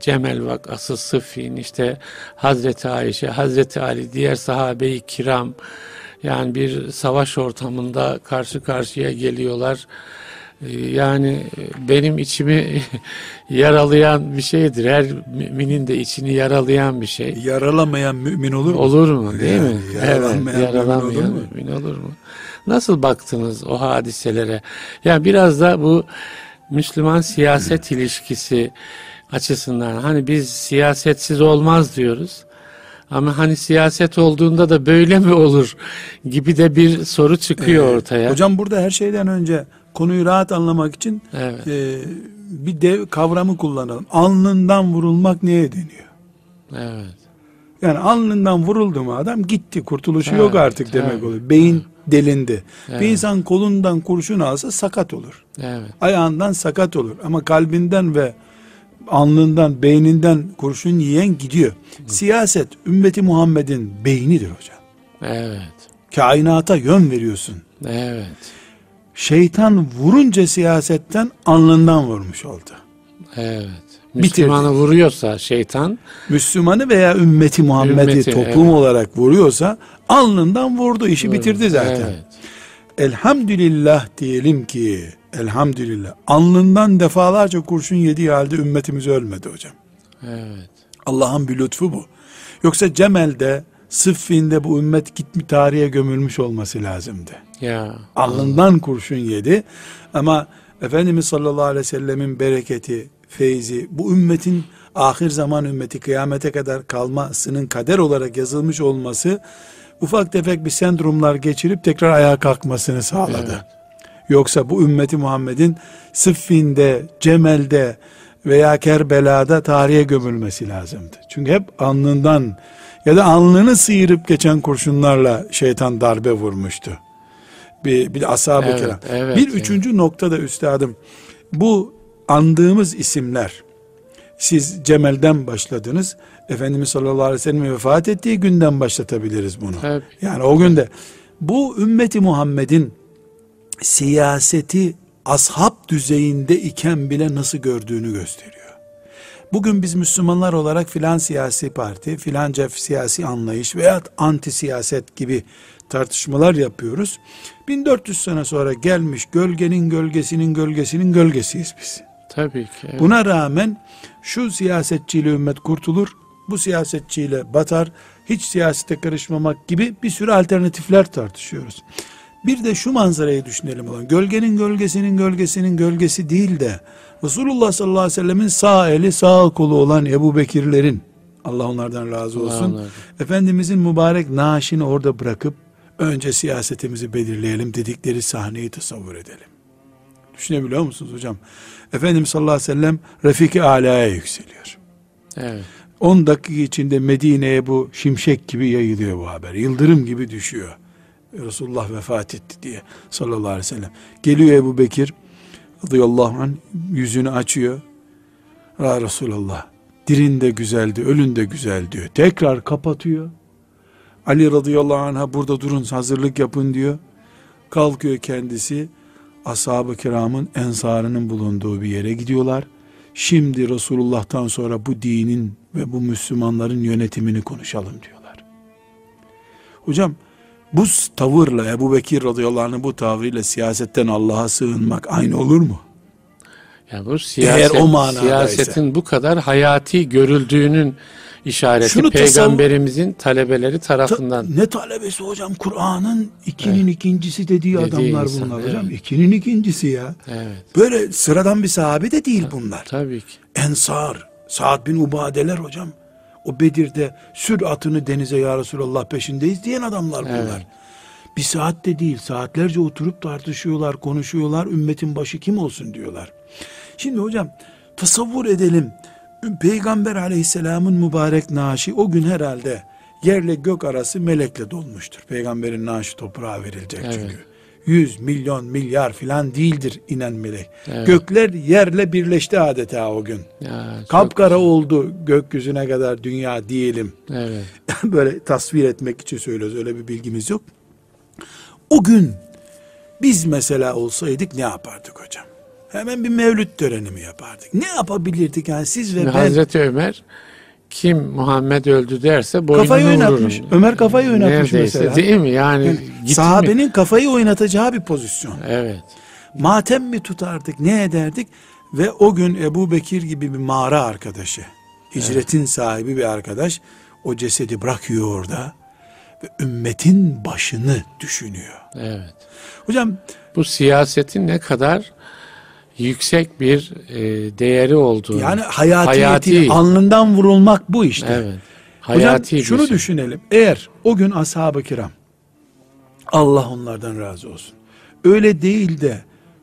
Speaker 1: Cemel vakası Sıffin, işte Hazreti Ayşe, Hazreti Ali, diğer sahabe-i kiram yani bir savaş ortamında karşı karşıya geliyorlar. Ee, Yani benim içimi yaralayan bir şeydir. Her müminin de içini yaralayan bir şey.
Speaker 2: Yaralamayan mümin olur mu?
Speaker 1: Olur mu değil
Speaker 2: Yani
Speaker 1: mi?
Speaker 2: yaralanmayan
Speaker 1: evet, yaralamayan
Speaker 2: mümin olur mu?
Speaker 1: mümin olur mu? Nasıl baktınız o hadiselere? Ya biraz da bu Müslüman siyaset ilişkisi açısından hani biz siyasetsiz olmaz diyoruz. Ama hani siyaset olduğunda da böyle mi olur gibi de bir soru çıkıyor
Speaker 2: Ee,
Speaker 1: ortaya.
Speaker 2: Hocam burada her şeyden önce konuyu rahat anlamak için
Speaker 1: Evet.
Speaker 2: e, bir dev kavramı kullanalım. Alnından vurulmak neye deniyor?
Speaker 1: Evet.
Speaker 2: Yani alnından vuruldu mu adam gitti kurtuluşu
Speaker 1: Evet,
Speaker 2: yok artık demek
Speaker 1: evet.
Speaker 2: oluyor. Beyin delindi.
Speaker 1: Evet.
Speaker 2: Bir insan kolundan kurşun alsa sakat olur.
Speaker 1: Evet.
Speaker 2: Ayağından sakat olur. Ama kalbinden ve alnından, beyninden kurşun yiyen gidiyor. Siyaset ümmeti Muhammed'in beynidir hocam.
Speaker 1: Evet.
Speaker 2: Kainata yön veriyorsun.
Speaker 1: Evet.
Speaker 2: Şeytan vurunca siyasetten alnından vurmuş oldu.
Speaker 1: Evet.
Speaker 2: Bitirdi.
Speaker 1: Müslümanı vuruyorsa şeytan
Speaker 2: Müslümanı veya ümmeti Muhammed'i
Speaker 1: Ümmeti,
Speaker 2: toplum
Speaker 1: evet.
Speaker 2: olarak vuruyorsa alnından vurdu, işi bitirdi zaten.
Speaker 1: Evet.
Speaker 2: Elhamdülillah diyelim ki elhamdülillah alnından defalarca kurşun yediği halde ümmetimiz ölmedi hocam.
Speaker 1: Evet.
Speaker 2: Allah'ın bir lütfu bu. Yoksa Cemel'de Sıffin'de bu ümmet gitmi tarihe gömülmüş olması lazımdı.
Speaker 1: Ya.
Speaker 2: Alnından kurşun yedi ama Efendimiz sallallahu aleyhi ve sellemin bereketi, feyzi, bu ümmetin ahir zaman ümmeti kıyamete kadar kalmasının kader olarak yazılmış olması ufak tefek bir sendromlar geçirip tekrar ayağa kalkmasını sağladı.
Speaker 1: Evet.
Speaker 2: Yoksa bu ümmeti Muhammed'in Sıffin'de, Cemel'de veya Kerbela'da tarihe gömülmesi lazımdı. Çünkü hep alnından ya da alnını sıyırıp geçen kurşunlarla şeytan darbe vurmuştu. Bir, bir ashab-ı
Speaker 1: Evet,
Speaker 2: kiram.
Speaker 1: evet,
Speaker 2: bir
Speaker 1: evet.
Speaker 2: üçüncü nokta da üstadım. Bu andığımız isimler siz Cemel'den başladınız. Efendimiz sallallahu aleyhi ve sellem vefat ettiği günden başlatabiliriz bunu.
Speaker 1: Tabii.
Speaker 2: Yani o günde bu ümmeti Muhammed'in siyaseti ashab düzeyinde iken bile nasıl gördüğünü gösteriyor. Bugün biz Müslümanlar olarak filan siyasi parti, filanca siyasi anlayış veya anti siyaset gibi tartışmalar yapıyoruz. 1400 sene sonra gelmiş gölgenin gölgesinin gölgesinin gölgesiyiz biz.
Speaker 1: Tabii ki. evet.
Speaker 2: Buna rağmen şu siyasetçiyle ümmet kurtulur, bu siyasetçiyle batar, hiç siyasete karışmamak gibi bir sürü alternatifler tartışıyoruz. Bir de şu manzarayı düşünelim olan. Gölgenin gölgesinin gölgesinin gölgesi değil de Resulullah sallallahu aleyhi ve sellemin sağ eli sağ kolu olan Ebu Bekirlerin Allah onlardan razı
Speaker 1: Allah
Speaker 2: olsun.
Speaker 1: onlardan.
Speaker 2: Efendimizin mübarek naaşını orada bırakıp önce siyasetimizi belirleyelim dedikleri sahneyi tasavvur edelim. Düşünebiliyor musunuz hocam? Efendimiz sallallahu aleyhi ve sellem Refik-i Ala'ya yükseliyor.
Speaker 1: Evet.
Speaker 2: 10 dakika içinde Medine'ye bu şimşek gibi yayılıyor bu haber. Yıldırım gibi düşüyor. Resulullah vefat etti diye sallallahu aleyhi ve sellem. Geliyor Ebu Bekir radıyallahu anh yüzünü açıyor. Ya Resulallah dirin de güzeldi, ölün de güzel diyor. Tekrar kapatıyor. Ali radıyallahu anh'a burada durun hazırlık yapın diyor. Kalkıyor kendisi ashab-ı kiramın ensarının bulunduğu bir yere gidiyorlar. Şimdi Resulullah'tan sonra bu dinin ve bu Müslümanların yönetimini konuşalım diyorlar. Hocam bu tavırla Ebu Bekir radıyallahu anh'ın bu tavrıyla siyasetten Allah'a sığınmak aynı olur mu?
Speaker 1: Ya bu siyaset,
Speaker 2: o manadaysa.
Speaker 1: siyasetin bu kadar hayati görüldüğünün işareti
Speaker 2: Şunu
Speaker 1: peygamberimizin talebeleri
Speaker 2: Ta-
Speaker 1: tarafından.
Speaker 2: ne talebesi hocam? Kur'an'ın ikinin ikincisi dediği
Speaker 1: Dediği
Speaker 2: adamlar
Speaker 1: insan,
Speaker 2: bunlar hocam.
Speaker 1: evet.
Speaker 2: İkinin ikincisi ya.
Speaker 1: Evet.
Speaker 2: Böyle sıradan bir sahabe de değil bunlar.
Speaker 1: Tabii ki.
Speaker 2: Ensar, Sa'd bin Ubadeler hocam. O Bedir'de sür atını denize ya Resulallah peşindeyiz diyen adamlar bunlar.
Speaker 1: Evet.
Speaker 2: Bir saat de değil saatlerce oturup tartışıyorlar, konuşuyorlar. Ümmetin başı kim olsun diyorlar. Şimdi hocam tasavvur edelim. Peygamber aleyhisselamın mübarek naaşı o gün herhalde yerle gök arası melekle dolmuştur. Peygamberin naaşı toprağa verilecek
Speaker 1: Evet.
Speaker 2: çünkü. Yüz milyon milyar filan değildir inen melek.
Speaker 1: Evet.
Speaker 2: Gökler yerle birleşti adeta o gün.
Speaker 1: Ya,
Speaker 2: Kapkara oldu gökyüzüne kadar dünya diyelim.
Speaker 1: Evet.
Speaker 2: Böyle tasvir etmek için söylüyoruz. Öyle bir bilgimiz yok. O gün biz mesela olsaydık ne yapardık hocam? Hemen bir mevlüt töreni mi yapardık? Ne yapabilirdik yani siz ve ben?
Speaker 1: Hazreti Ömer kim Muhammed öldü derse boynunu
Speaker 2: Kafayı
Speaker 1: vururum.
Speaker 2: oynatmış. Ömer kafayı oynatmış
Speaker 1: Neredeyse,
Speaker 2: mesela.
Speaker 1: Değil mi? Yani,
Speaker 2: Yani
Speaker 1: gitti mi?
Speaker 2: sahabenin kafayı oynatacağı bir pozisyon.
Speaker 1: Evet.
Speaker 2: Matem mi tutardık, ne ederdik? Ve o gün Ebu Bekir gibi bir mağara arkadaşı, hicretin sahibi bir arkadaş, o cesedi bırakıyor orada ve ümmetin başını düşünüyor.
Speaker 1: Evet.
Speaker 2: Hocam
Speaker 1: Bu siyasetin ne kadar yüksek bir e, değeri olduğunu.
Speaker 2: yani hayatiyeti,
Speaker 1: Hayati.
Speaker 2: alnından vurulmak bu işte.
Speaker 1: Evet. Hayati
Speaker 2: Hocam şunu
Speaker 1: şey.
Speaker 2: düşünelim. Eğer o gün ashab-ı kiram Allah onlardan razı olsun. Öyle değil de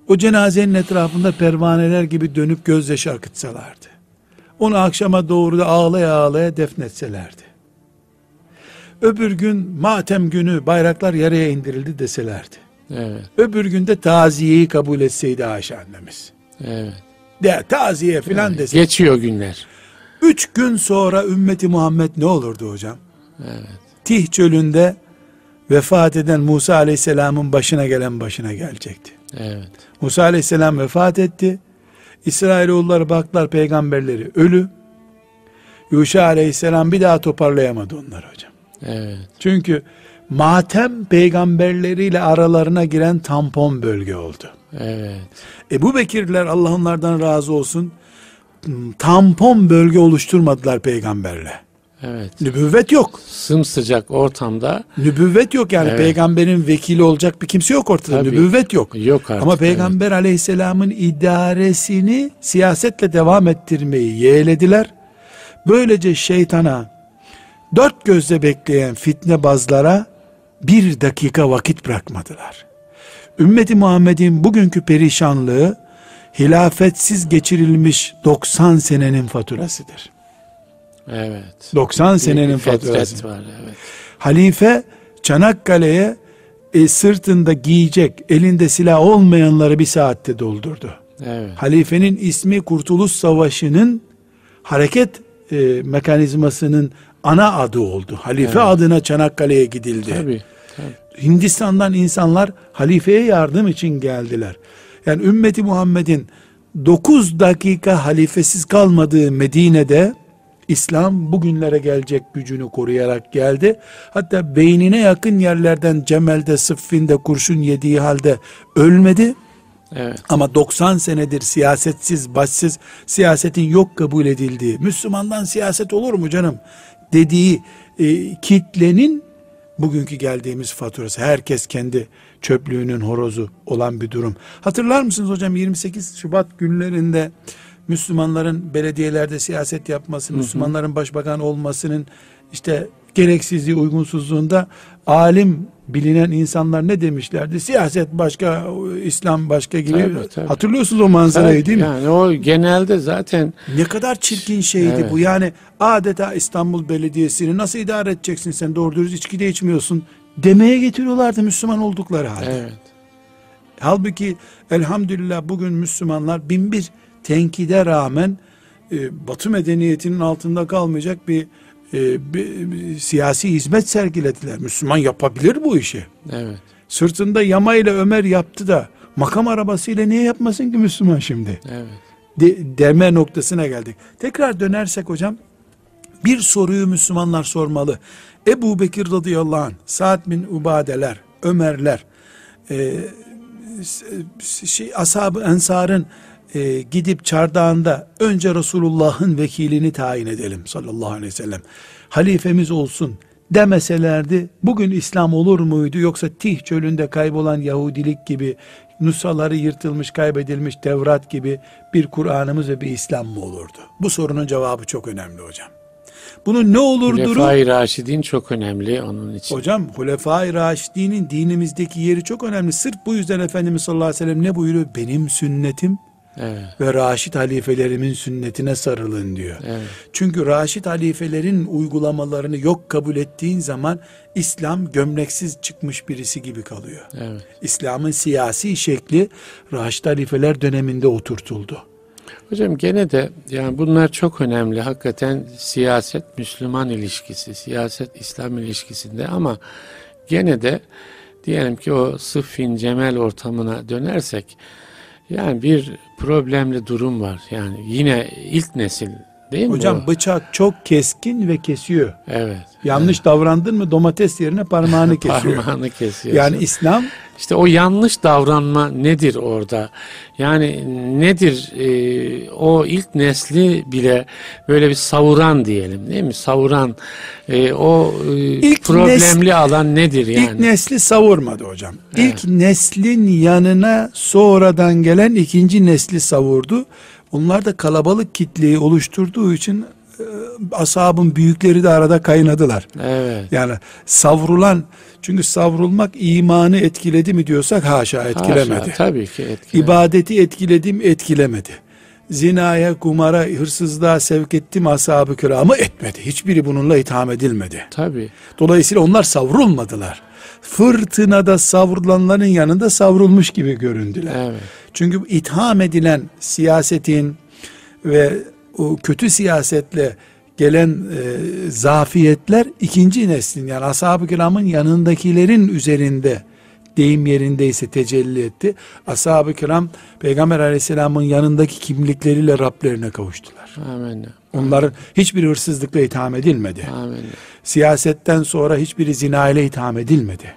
Speaker 2: o cenazenin etrafında pervaneler gibi dönüp gözyaşı akıtsalardı. Onu akşama doğru da ağlaya ağlaya defnetselerdi. Öbür gün matem günü bayraklar yarıya indirildi deselerdi.
Speaker 1: Evet.
Speaker 2: Öbür günde taziyeyi kabul etseydi Ayşe annemiz.
Speaker 1: Evet.
Speaker 2: De taziye filan dese.
Speaker 1: Geçiyor günler.
Speaker 2: Üç gün sonra ümmeti Muhammed ne olurdu hocam?
Speaker 1: Evet.
Speaker 2: Tih çölünde vefat eden Musa aleyhisselamın başına gelen başına gelecekti.
Speaker 1: Evet.
Speaker 2: Musa aleyhisselam vefat etti. İsrailoğulları baktılar peygamberleri ölü. Yuşa aleyhisselam bir daha toparlayamadı onları hocam.
Speaker 1: Evet.
Speaker 2: Çünkü matem peygamberleriyle aralarına giren tampon bölge oldu.
Speaker 1: Evet.
Speaker 2: Ebu Bekirler Allah onlardan razı olsun tampon bölge oluşturmadılar peygamberle.
Speaker 1: Evet.
Speaker 2: Nübüvvet yok.
Speaker 1: Sımsıcak ortamda
Speaker 2: Nübüvvet yok yani
Speaker 1: Evet.
Speaker 2: peygamberin vekili olacak bir kimse yok ortada.
Speaker 1: Tabii.
Speaker 2: Nübüvvet yok.
Speaker 1: yok artık.
Speaker 2: Ama peygamber aleyhisselamın idaresini siyasetle devam ettirmeyi yeğlediler. Böylece şeytana dört gözle bekleyen fitnebazlara bir dakika vakit bırakmadılar. Ümmeti Muhammed'in bugünkü perişanlığı hilafetsiz geçirilmiş 90 senenin faturasıdır.
Speaker 1: Evet.
Speaker 2: 90 senenin
Speaker 1: Bir
Speaker 2: faturası.
Speaker 1: var evet.
Speaker 2: Halife Çanakkale'ye e, sırtında giyecek, elinde silah olmayanları bir saatte doldurdu.
Speaker 1: Evet.
Speaker 2: Halifenin ismi Kurtuluş Savaşı'nın hareket e, mekanizmasının ana adı oldu. Halife
Speaker 1: Evet.
Speaker 2: adına Çanakkale'ye gidildi.
Speaker 1: Tabii. tabii.
Speaker 2: Hindistan'dan insanlar halifeye yardım için geldiler. Yani ümmeti Muhammed'in 9 dakika halifesiz kalmadığı Medine'de İslam bugünlere gelecek gücünü koruyarak geldi. Hatta beynine yakın yerlerden Cemel'de, Sıffin'de kurşun yediği halde ölmedi.
Speaker 1: Evet.
Speaker 2: Ama 90 senedir siyasetsiz, başsız, siyasetin yok kabul edildiği, Müslümandan siyaset olur mu canım dediği e, kitlenin bugünkü geldiğimiz faturası. Herkes kendi çöplüğünün horozu olan bir durum. Hatırlar mısınız hocam 28 Şubat günlerinde Müslümanların belediyelerde siyaset yapması, Müslümanların başbakan olmasının işte gereksizliği, uygunsuzluğunda alim bilinen insanlar ne demişlerdi? Siyaset başka, İslam başka gibi.
Speaker 1: Tabii, tabii.
Speaker 2: Hatırlıyorsunuz o manzarayı değil mi?
Speaker 1: Yani o genelde zaten
Speaker 2: Ne kadar çirkin şeydi
Speaker 1: Evet.
Speaker 2: bu. Yani adeta İstanbul Belediyesi'ni nasıl idare edeceksin sen doğru dürüst içki de içmiyorsun demeye getiriyorlardı Müslüman oldukları halde.
Speaker 1: evet.
Speaker 2: Halbuki elhamdülillah bugün Müslümanlar bin bir tenkide rağmen e, Batı medeniyetinin altında kalmayacak bir, e, bir- siyasi hizmet sergilediler. Müslüman yapabilir bu işi.
Speaker 1: Evet.
Speaker 2: Sırtında yama ile Ömer yaptı da makam arabasıyla niye yapmasın ki Müslüman şimdi?
Speaker 1: Evet.
Speaker 2: de, deme noktasına geldik. Tekrar dönersek hocam bir soruyu Müslümanlar sormalı. Ebu Bekir radıyallahu anh, Sa'd bin Ubadeler, Ömerler, e, şey, ashab-ı ensarın e, gidip çardağında önce Resulullah'ın vekilini tayin edelim sallallahu aleyhi ve sellem. Halifemiz olsun demeselerdi bugün İslam olur muydu yoksa Tih çölünde kaybolan Yahudilik gibi nusraları yırtılmış kaybedilmiş Tevrat gibi bir Kur'an'ımız ve bir İslam mı olurdu? Bu sorunun cevabı çok önemli hocam. Bunun ne olur durum?
Speaker 1: Hulefai Raşidin çok önemli onun için.
Speaker 2: Hocam Hulefai Raşidinin dinimizdeki yeri çok önemli. Sırf bu yüzden Efendimiz sallallahu aleyhi ve sellem ne buyuruyor? Benim sünnetim
Speaker 1: Evet.
Speaker 2: ve Raşid halifelerimin sünnetine sarılın diyor.
Speaker 1: Evet.
Speaker 2: Çünkü Raşid halifelerin uygulamalarını yok kabul ettiğin zaman İslam gömleksiz çıkmış birisi gibi kalıyor.
Speaker 1: Evet.
Speaker 2: İslam'ın siyasi şekli Raşid halifeler döneminde oturtuldu.
Speaker 1: Hocam gene de yani bunlar çok önemli. Hakikaten siyaset Müslüman ilişkisi, siyaset İslam ilişkisinde ama gene de diyelim ki o Sıffin Cemel ortamına dönersek yani bir problemli durum var. Yani yine ilk nesil değil mi?
Speaker 2: Hocam
Speaker 1: bu?
Speaker 2: bıçak çok keskin ve kesiyor.
Speaker 1: evet.
Speaker 2: Yanlış davrandın mı domates yerine parmağını kesiyor.
Speaker 1: Parmağını kesiyor.
Speaker 2: Yani İslam
Speaker 1: İşte o yanlış davranma nedir orada? Yani nedir e, o ilk nesli bile böyle bir savuran diyelim değil mi? Savuran e, o e,
Speaker 2: İlk
Speaker 1: problemli alan nedir yani?
Speaker 2: İlk nesli savurmadı hocam. İlk neslin yanına sonradan gelen ikinci nesli savurdu. Onlar da kalabalık kitleyi oluşturduğu için e, ashabın büyükleri de arada kaynadılar.
Speaker 1: evet.
Speaker 2: Yani savrulan çünkü savrulmak imanı etkiledi mi diyorsak haşa etkilemedi.
Speaker 1: Haşa, tabii ki etkiledi.
Speaker 2: İbadeti etkiledi mi etkilemedi. Zinaya, kumara, hırsızlığa sevk etti mi ashab-ı kiramı etmedi. Hiçbiri bununla itham edilmedi.
Speaker 1: Tabii.
Speaker 2: Dolayısıyla onlar savrulmadılar. Fırtınada savrulanların yanında savrulmuş gibi göründüler.
Speaker 1: Evet.
Speaker 2: Çünkü itham edilen siyasetin ve o kötü siyasetle gelen e, zafiyetler ikinci neslin yani ashab-ı kiramın yanındakilerin üzerinde deyim yerindeyse tecelli etti. Ashab-ı kiram Peygamber aleyhisselamın yanındaki kimlikleriyle Rablerine kavuştular.
Speaker 1: Amenna.
Speaker 2: Onların hiçbir hırsızlıkla itham edilmedi.
Speaker 1: Amenna.
Speaker 2: Siyasetten sonra hiçbiri zina ile itham edilmedi.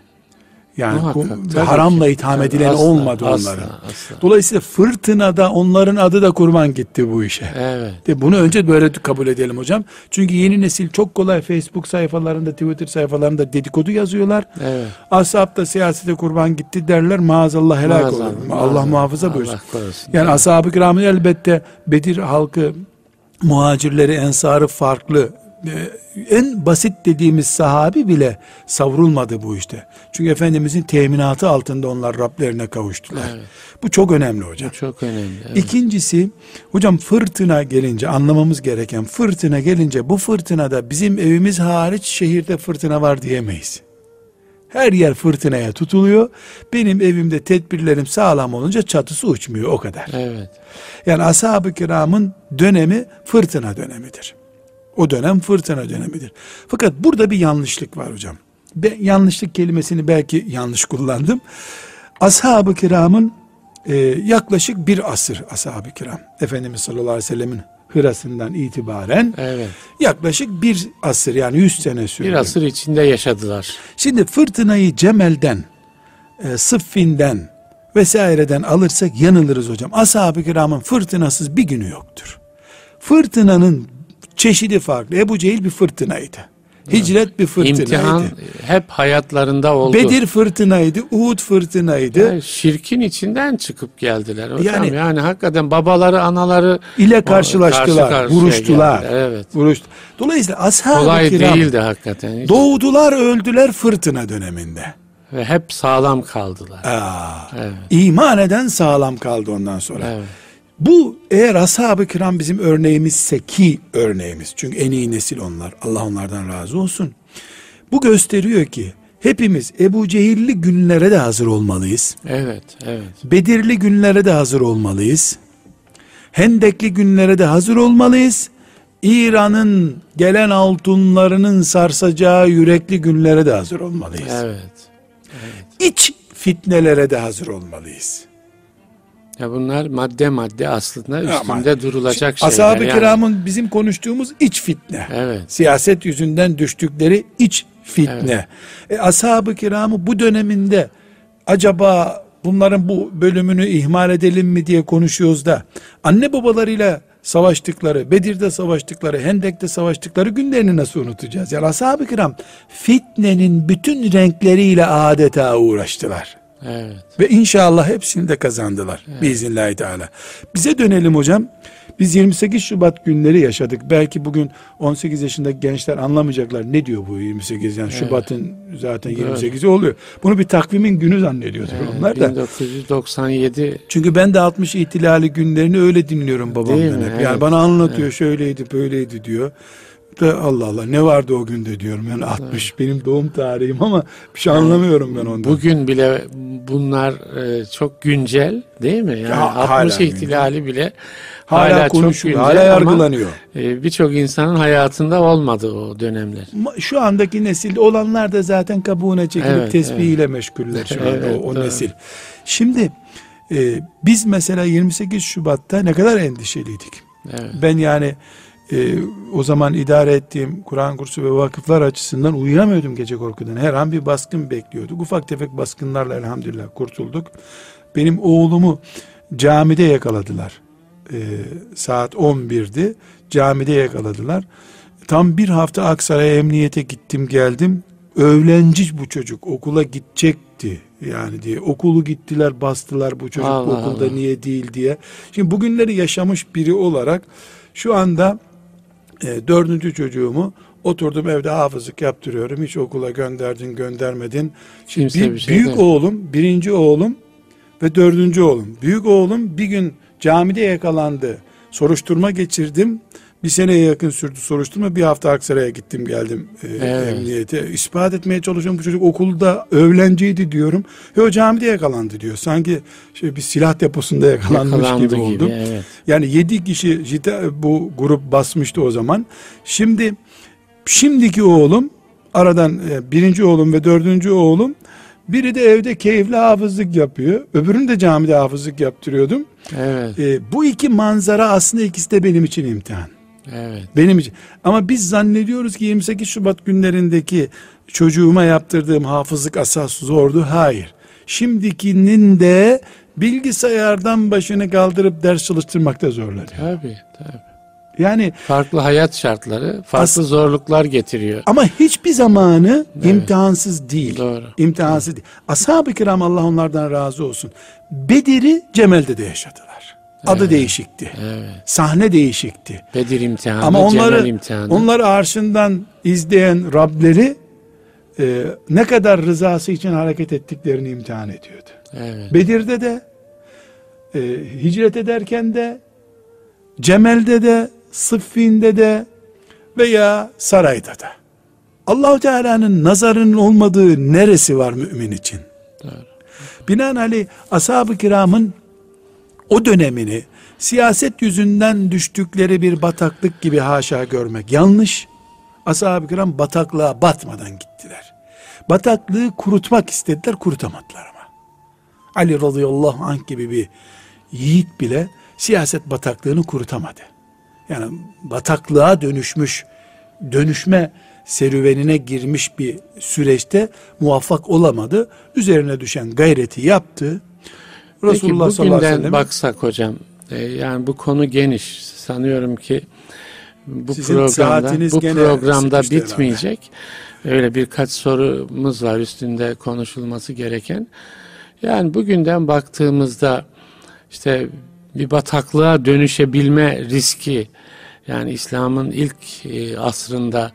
Speaker 2: Yani
Speaker 1: Muhakkak, tabii
Speaker 2: haramla
Speaker 1: ki.
Speaker 2: itham edilen
Speaker 1: asla,
Speaker 2: olmadı
Speaker 1: asla,
Speaker 2: onların.
Speaker 1: asla.
Speaker 2: Dolayısıyla fırtınada onların adı da kurban gitti bu işe.
Speaker 1: Evet.
Speaker 2: De bunu önce böyle kabul edelim hocam. Çünkü yeni nesil çok kolay Facebook sayfalarında, Twitter sayfalarında dedikodu yazıyorlar.
Speaker 1: Evet.
Speaker 2: Ashab da siyasete kurban gitti derler maazallah helak
Speaker 1: Maazallah,
Speaker 2: olur. Allah
Speaker 1: maazallah.
Speaker 2: muhafaza buyursun.
Speaker 1: Allah.
Speaker 2: Yani ashab-ı kiramın elbette Bedir halkı muhacirleri, ensarı farklı en basit dediğimiz sahabi bile savrulmadı bu işte. Çünkü Efendimizin teminatı altında onlar Rablerine kavuştular.
Speaker 1: Evet.
Speaker 2: Bu çok önemli hocam.
Speaker 1: Bu çok önemli. Evet.
Speaker 2: İkincisi hocam fırtına gelince anlamamız gereken fırtına gelince bu fırtınada bizim evimiz hariç şehirde fırtına var diyemeyiz. Her yer fırtınaya tutuluyor. Benim evimde tedbirlerim sağlam olunca çatısı uçmuyor o kadar.
Speaker 1: Evet.
Speaker 2: Yani ashab-ı kiramın dönemi fırtına dönemidir. O dönem fırtına dönemidir. Fakat burada bir yanlışlık var hocam. Ben yanlışlık kelimesini belki yanlış kullandım. Ashab-ı kiramın e, yaklaşık bir asır ashab-ı kiram. Efendimiz sallallahu aleyhi ve sellemin hırasından itibaren
Speaker 1: Evet.
Speaker 2: yaklaşık bir asır yani 100 sene sürdü.
Speaker 1: Bir asır içinde yaşadılar.
Speaker 2: Şimdi fırtınayı Cemel'den, e, Sıffin'den vesaireden alırsak yanılırız hocam. Ashab-ı kiramın fırtınasız bir günü yoktur. Fırtınanın çeşidi farklı. Ebu Cehil bir fırtınaydı. Hicret bir fırtınaydı.
Speaker 1: İmtihan hep hayatlarında oldu.
Speaker 2: Bedir fırtınaydı, Uhud fırtınaydı.
Speaker 1: Yani şirkin içinden çıkıp geldiler. Hocam
Speaker 2: Yani-
Speaker 1: yani, hakikaten babaları, anaları
Speaker 2: ile karşılaştılar,
Speaker 1: karşı
Speaker 2: vuruştular.
Speaker 1: geldiler, Evet.
Speaker 2: Vuruştu. Dolayısıyla ashab-ı
Speaker 1: Kolay
Speaker 2: kiram
Speaker 1: değildi hakikaten. Hiç-
Speaker 2: doğdular, öldüler fırtına döneminde.
Speaker 1: Ve hep sağlam kaldılar.
Speaker 2: Aa,
Speaker 1: Evet.
Speaker 2: iman eden sağlam kaldı ondan sonra.
Speaker 1: Evet.
Speaker 2: Bu eğer ashab-ı kiram bizim örneğimizse ki örneğimiz. Çünkü en iyi nesil onlar. Allah onlardan razı olsun. Bu gösteriyor ki hepimiz Ebu Cehilli günlere de hazır olmalıyız.
Speaker 1: Evet, evet.
Speaker 2: Bedirli günlere de hazır olmalıyız. Hendekli günlere de hazır olmalıyız. İran'ın gelen altınlarının sarsacağı yürekli günlere de hazır olmalıyız.
Speaker 1: Evet.
Speaker 2: İç fitnelere de hazır olmalıyız.
Speaker 1: Ya bunlar madde madde aslında
Speaker 2: Ama
Speaker 1: üstünde durulacak şeyler.
Speaker 2: Ashab-ı
Speaker 1: yani.
Speaker 2: kiramın bizim konuştuğumuz iç fitne.
Speaker 1: Evet.
Speaker 2: Siyaset yüzünden düştükleri iç fitne. E, ashab-ı kiramı bu döneminde acaba bunların bu bölümünü ihmal edelim mi diye konuşuyoruz da anne babalarıyla savaştıkları, Bedir'de savaştıkları, Hendek'te savaştıkları günlerini nasıl unutacağız? Yani ashab-ı kiram fitnenin bütün renkleriyle adeta uğraştılar.
Speaker 1: Evet.
Speaker 2: Ve inşallah hepsini de kazandılar. Biiznillahü teala. Bize dönelim hocam. Biz 28 Şubat günleri yaşadık. Belki bugün 18 yaşındaki gençler anlamayacaklar. Ne diyor bu 28? Yani Şubat'ın zaten 28'i oluyor. Bunu bir takvimin günü zannediyorlar onlar da.
Speaker 1: 1997
Speaker 2: Çünkü ben de 60 ihtilali günlerini öyle dinliyorum babamdan hep.
Speaker 1: Evet.
Speaker 2: Yani bana anlatıyor şöyleydi böyleydi diyor. Da Allah Allah ne vardı o günde diyorum. Yani 60 benim doğum tarihim ama bir şey anlamıyorum ben ondan.
Speaker 1: bugün bile bunlar e, çok güncel değil mi? Yani
Speaker 2: Ya,
Speaker 1: 60
Speaker 2: hala
Speaker 1: ihtilali bile
Speaker 2: hala,
Speaker 1: hala,
Speaker 2: konuşuluyor, hala yargılanıyor.
Speaker 1: e, birçok insanın hayatında olmadı o dönemler.
Speaker 2: Şu andaki nesilde olanlar da zaten kabuğuna çekilip
Speaker 1: Evet,
Speaker 2: tesbihiyle meşguller şu anda
Speaker 1: Evet,
Speaker 2: o, o
Speaker 1: doğru.
Speaker 2: nesil. Şimdi e, biz mesela 28 Şubat'ta ne kadar endişeliydik.
Speaker 1: Evet.
Speaker 2: Ben yani e, o zaman idare ettiğim Kur'an kursu ve vakıflar açısından uyuyamıyordum gece korkudan. Her an bir baskın bekliyorduk. Ufak tefek baskınlarla elhamdülillah kurtulduk. Benim oğlumu camide yakaladılar. E, saat 11'di. Camide yakaladılar. Tam bir hafta Aksaray'a emniyete gittim geldim. Öğlenci bu çocuk okula gidecekti yani diye. Okulu gittiler bastılar bu çocuk
Speaker 1: Allah
Speaker 2: okulda
Speaker 1: Allah.
Speaker 2: niye değil diye. Şimdi bugünleri yaşamış biri olarak şu anda e, dördüncü çocuğumu oturdum evde hafızlık yaptırıyorum. Hiç okula gönderdin göndermedin. Şimdi
Speaker 1: Kimse
Speaker 2: bir-
Speaker 1: bir şey
Speaker 2: büyük
Speaker 1: demiyor.
Speaker 2: oğlum, birinci oğlum ve dördüncü oğlum. Büyük oğlum bir gün camide yakalandı. Soruşturma geçirdim. Bir seneye yakın sürdü soruşturma. Bir hafta Aksaray'a gittim geldim e,
Speaker 1: Evet.
Speaker 2: emniyete. İspat etmeye çalışıyorum. Bu çocuk okulda öğrenciydi diyorum. Ve camide yakalandı diyor. Sanki şey, bir silah deposunda yakalanmış
Speaker 1: Yakalandı
Speaker 2: gibi oldum.
Speaker 1: gibi, evet.
Speaker 2: Yani yedi kişi jita- bu grup basmıştı o zaman. Şimdi şimdiki oğlum aradan e, birinci oğlum ve dördüncü oğlum biri de evde keyifli hafızlık yapıyor. Öbürünü de camide hafızlık yaptırıyordum.
Speaker 1: Evet.
Speaker 2: E, bu iki manzara aslında ikisi de benim için imtihan.
Speaker 1: Evet.
Speaker 2: Benim için. Ama biz zannediyoruz ki 28 Şubat günlerindeki çocuğuma yaptırdığım hafızlık asas zordu. Hayır. Şimdikinin de bilgisayardan başını kaldırıp ders çalıştırmakta zorlanıyor.
Speaker 1: Tabii, tabii.
Speaker 2: Yani
Speaker 1: Farklı hayat şartları, farklı zorluklar getiriyor.
Speaker 2: ama hiçbir zamanı imtihansız değil.
Speaker 1: Doğru.
Speaker 2: İmtihansız değil. Ashab-ı kiram Allah onlardan razı olsun. Bedir'i Cemel'de de yaşadılar. Adı evet. değişikti. Evet. Sahne değişikti.
Speaker 1: Bedir imtihanı,
Speaker 2: Ama onları, imtihanı. Onları arşından izleyen Rableri e, ne kadar rızası için hareket ettiklerini imtihan ediyordu. Evet. Bedir'de de e, hicret ederken de Cemel'de de Sıffin'de de veya sarayda da. Allahu Teala'nın nazarının olmadığı neresi var mümin için? Doğru. Binaenaleyh ashab-ı kiramın o dönemini siyaset yüzünden düştükleri bir bataklık gibi haşa görmek yanlış. Ashab-ı kiram bataklığa batmadan gittiler. Bataklığı kurutmak istediler, kurutamadılar ama. Ali radıyallahu anh gibi bir yiğit bile siyaset bataklığını kurutamadı. Yani bataklığa dönüşmüş, dönüşme serüvenine girmiş bir süreçte muvaffak olamadı. Üzerine düşen gayreti yaptı.
Speaker 1: Peki, Resulullah sallallahu aleyhi ve sellem baksak hocam e, yani bu konu geniş sanıyorum ki bu Sizin programda bu programda bitmeyecek. Herhalde. Öyle birkaç sorumuz var üstünde konuşulması gereken. Yani bugünden baktığımızda işte bir bataklığa dönüşebilme riski yani İslam'ın ilk e, asrında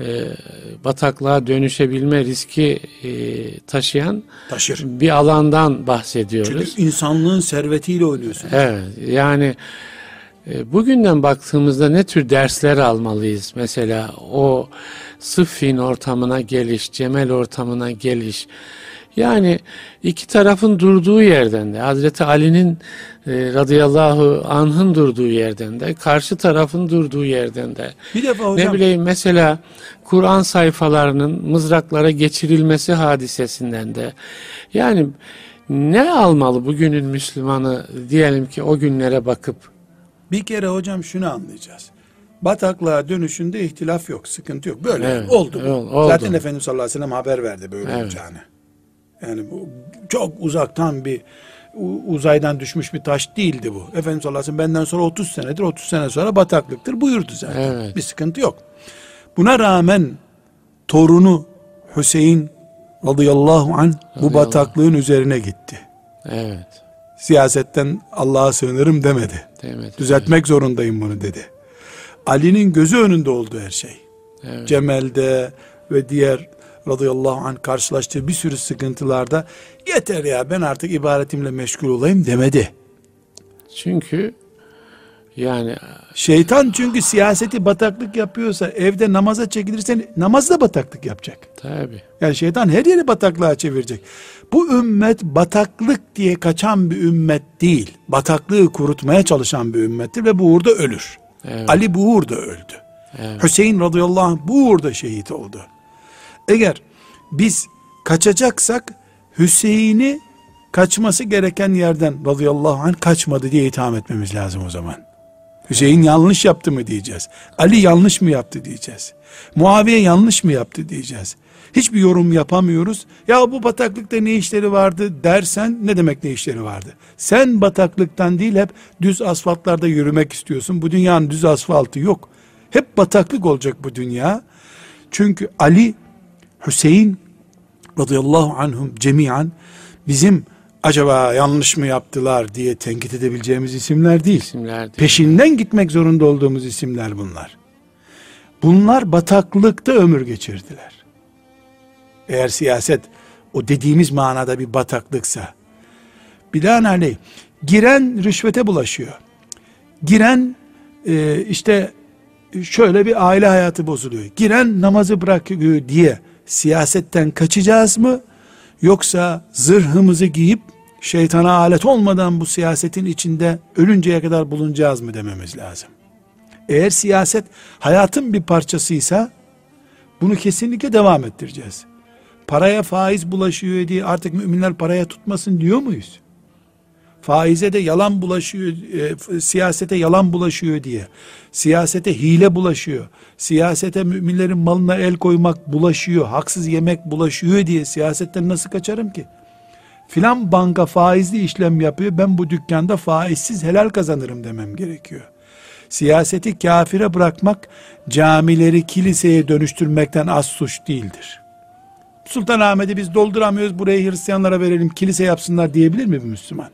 Speaker 1: e, bataklığa dönüşebilme riski e, taşıyan Taşır. bir alandan bahsediyoruz.
Speaker 2: Çünkü insanlığın servetiyle oynuyorsunuz.
Speaker 1: Evet yani e, bugünden baktığımızda ne tür dersler almalıyız? Mesela o Sıffin ortamına geliş, Cemel ortamına geliş, yani iki tarafın durduğu yerden de Hazreti Ali'nin e, radıyallahu anh'ın durduğu yerden de karşı tarafın durduğu yerden de bir defa hocam, ne bileyim mesela Kur'an sayfalarının mızraklara geçirilmesi hadisesinden de yani ne almalı bugünün Müslümanı diyelim ki o günlere bakıp
Speaker 2: bir kere hocam şunu anlayacağız bataklığa dönüşünde ihtilaf yok, sıkıntı yok. Böyle evet, oldu. Bu. Oldu. Zaten Efendimiz sallallahu aleyhi ve sellem haber verdi böyle evet. olacağını. Yani bu çok uzaktan bir uzaydan düşmüş bir taş değildi bu. Efendimiz sallallahu aleyhi ve sellem benden sonra 30 senedir 30 sene sonra bataklıktır buyurdu zaten. Evet. Bir sıkıntı yok. Buna rağmen torunu Hüseyin radıyallahu an bu bataklığın üzerine gitti. Evet. Siyasetten Allah'a sığınırım demedi. demedi. Düzeltmek evet. zorundayım bunu dedi. Ali'nin gözü önünde oldu her şey. Evet. Cemel'de ve diğer radıyallahu anh karşılaştığı bir sürü sıkıntılarda yeter ya ben artık ibaretimle meşgul olayım demedi.
Speaker 1: Çünkü yani
Speaker 2: şeytan çünkü siyaseti bataklık yapıyorsa evde namaza çekilirsen namazda bataklık yapacak.
Speaker 1: Tabi.
Speaker 2: Yani şeytan her yeri bataklığa çevirecek. Bu ümmet bataklık diye kaçan bir ümmet değil. Bataklığı kurutmaya çalışan bir ümmettir ve bu uğurda ölür. Evet. Ali bu uğurda öldü. Evet. Hüseyin radıyallahu anh bu uğurda şehit oldu. Eğer biz kaçacaksak Hüseyin'i kaçması gereken yerden radıyallahu anh kaçmadı diye itham etmemiz lazım o zaman. Hüseyin yanlış yaptı mı diyeceğiz. Ali yanlış mı yaptı diyeceğiz. Muaviye yanlış mı yaptı diyeceğiz. Hiçbir yorum yapamıyoruz. Ya bu bataklıkta ne işleri vardı dersen ne demek ne işleri vardı? Sen bataklıktan değil hep düz asfaltlarda yürümek istiyorsun. Bu dünyanın düz asfaltı yok. Hep bataklık olacak bu dünya. Çünkü Ali Hüseyin radıyallahu anhum cemiyan bizim acaba yanlış mı yaptılar diye tenkit edebileceğimiz isimler değil. İsimler değil. Peşinden gitmek zorunda olduğumuz isimler bunlar. Bunlar bataklıkta ömür geçirdiler. Eğer siyaset o dediğimiz manada bir bataklıksa binaenaleyh giren rüşvete bulaşıyor. Giren e, işte şöyle bir aile hayatı bozuluyor. Giren namazı bırakıyor diye siyasetten kaçacağız mı? Yoksa zırhımızı giyip şeytana alet olmadan bu siyasetin içinde ölünceye kadar bulunacağız mı dememiz lazım. Eğer siyaset hayatın bir parçasıysa bunu kesinlikle devam ettireceğiz. Paraya faiz bulaşıyor diye artık müminler paraya tutmasın diyor muyuz? Faize de yalan bulaşıyor, e, siyasete yalan bulaşıyor diye, siyasete hile bulaşıyor, siyasete müminlerin malına el koymak bulaşıyor, haksız yemek bulaşıyor diye siyasetten nasıl kaçarım ki? Filan banka faizli işlem yapıyor, ben bu dükkanda faizsiz helal kazanırım demem gerekiyor. Siyaseti kafire bırakmak, camileri kiliseye dönüştürmekten az suç değildir. Sultanahmet'i biz dolduramıyoruz, buraya Hristiyanlara verelim, kilise yapsınlar diyebilir mi bir Müslüman?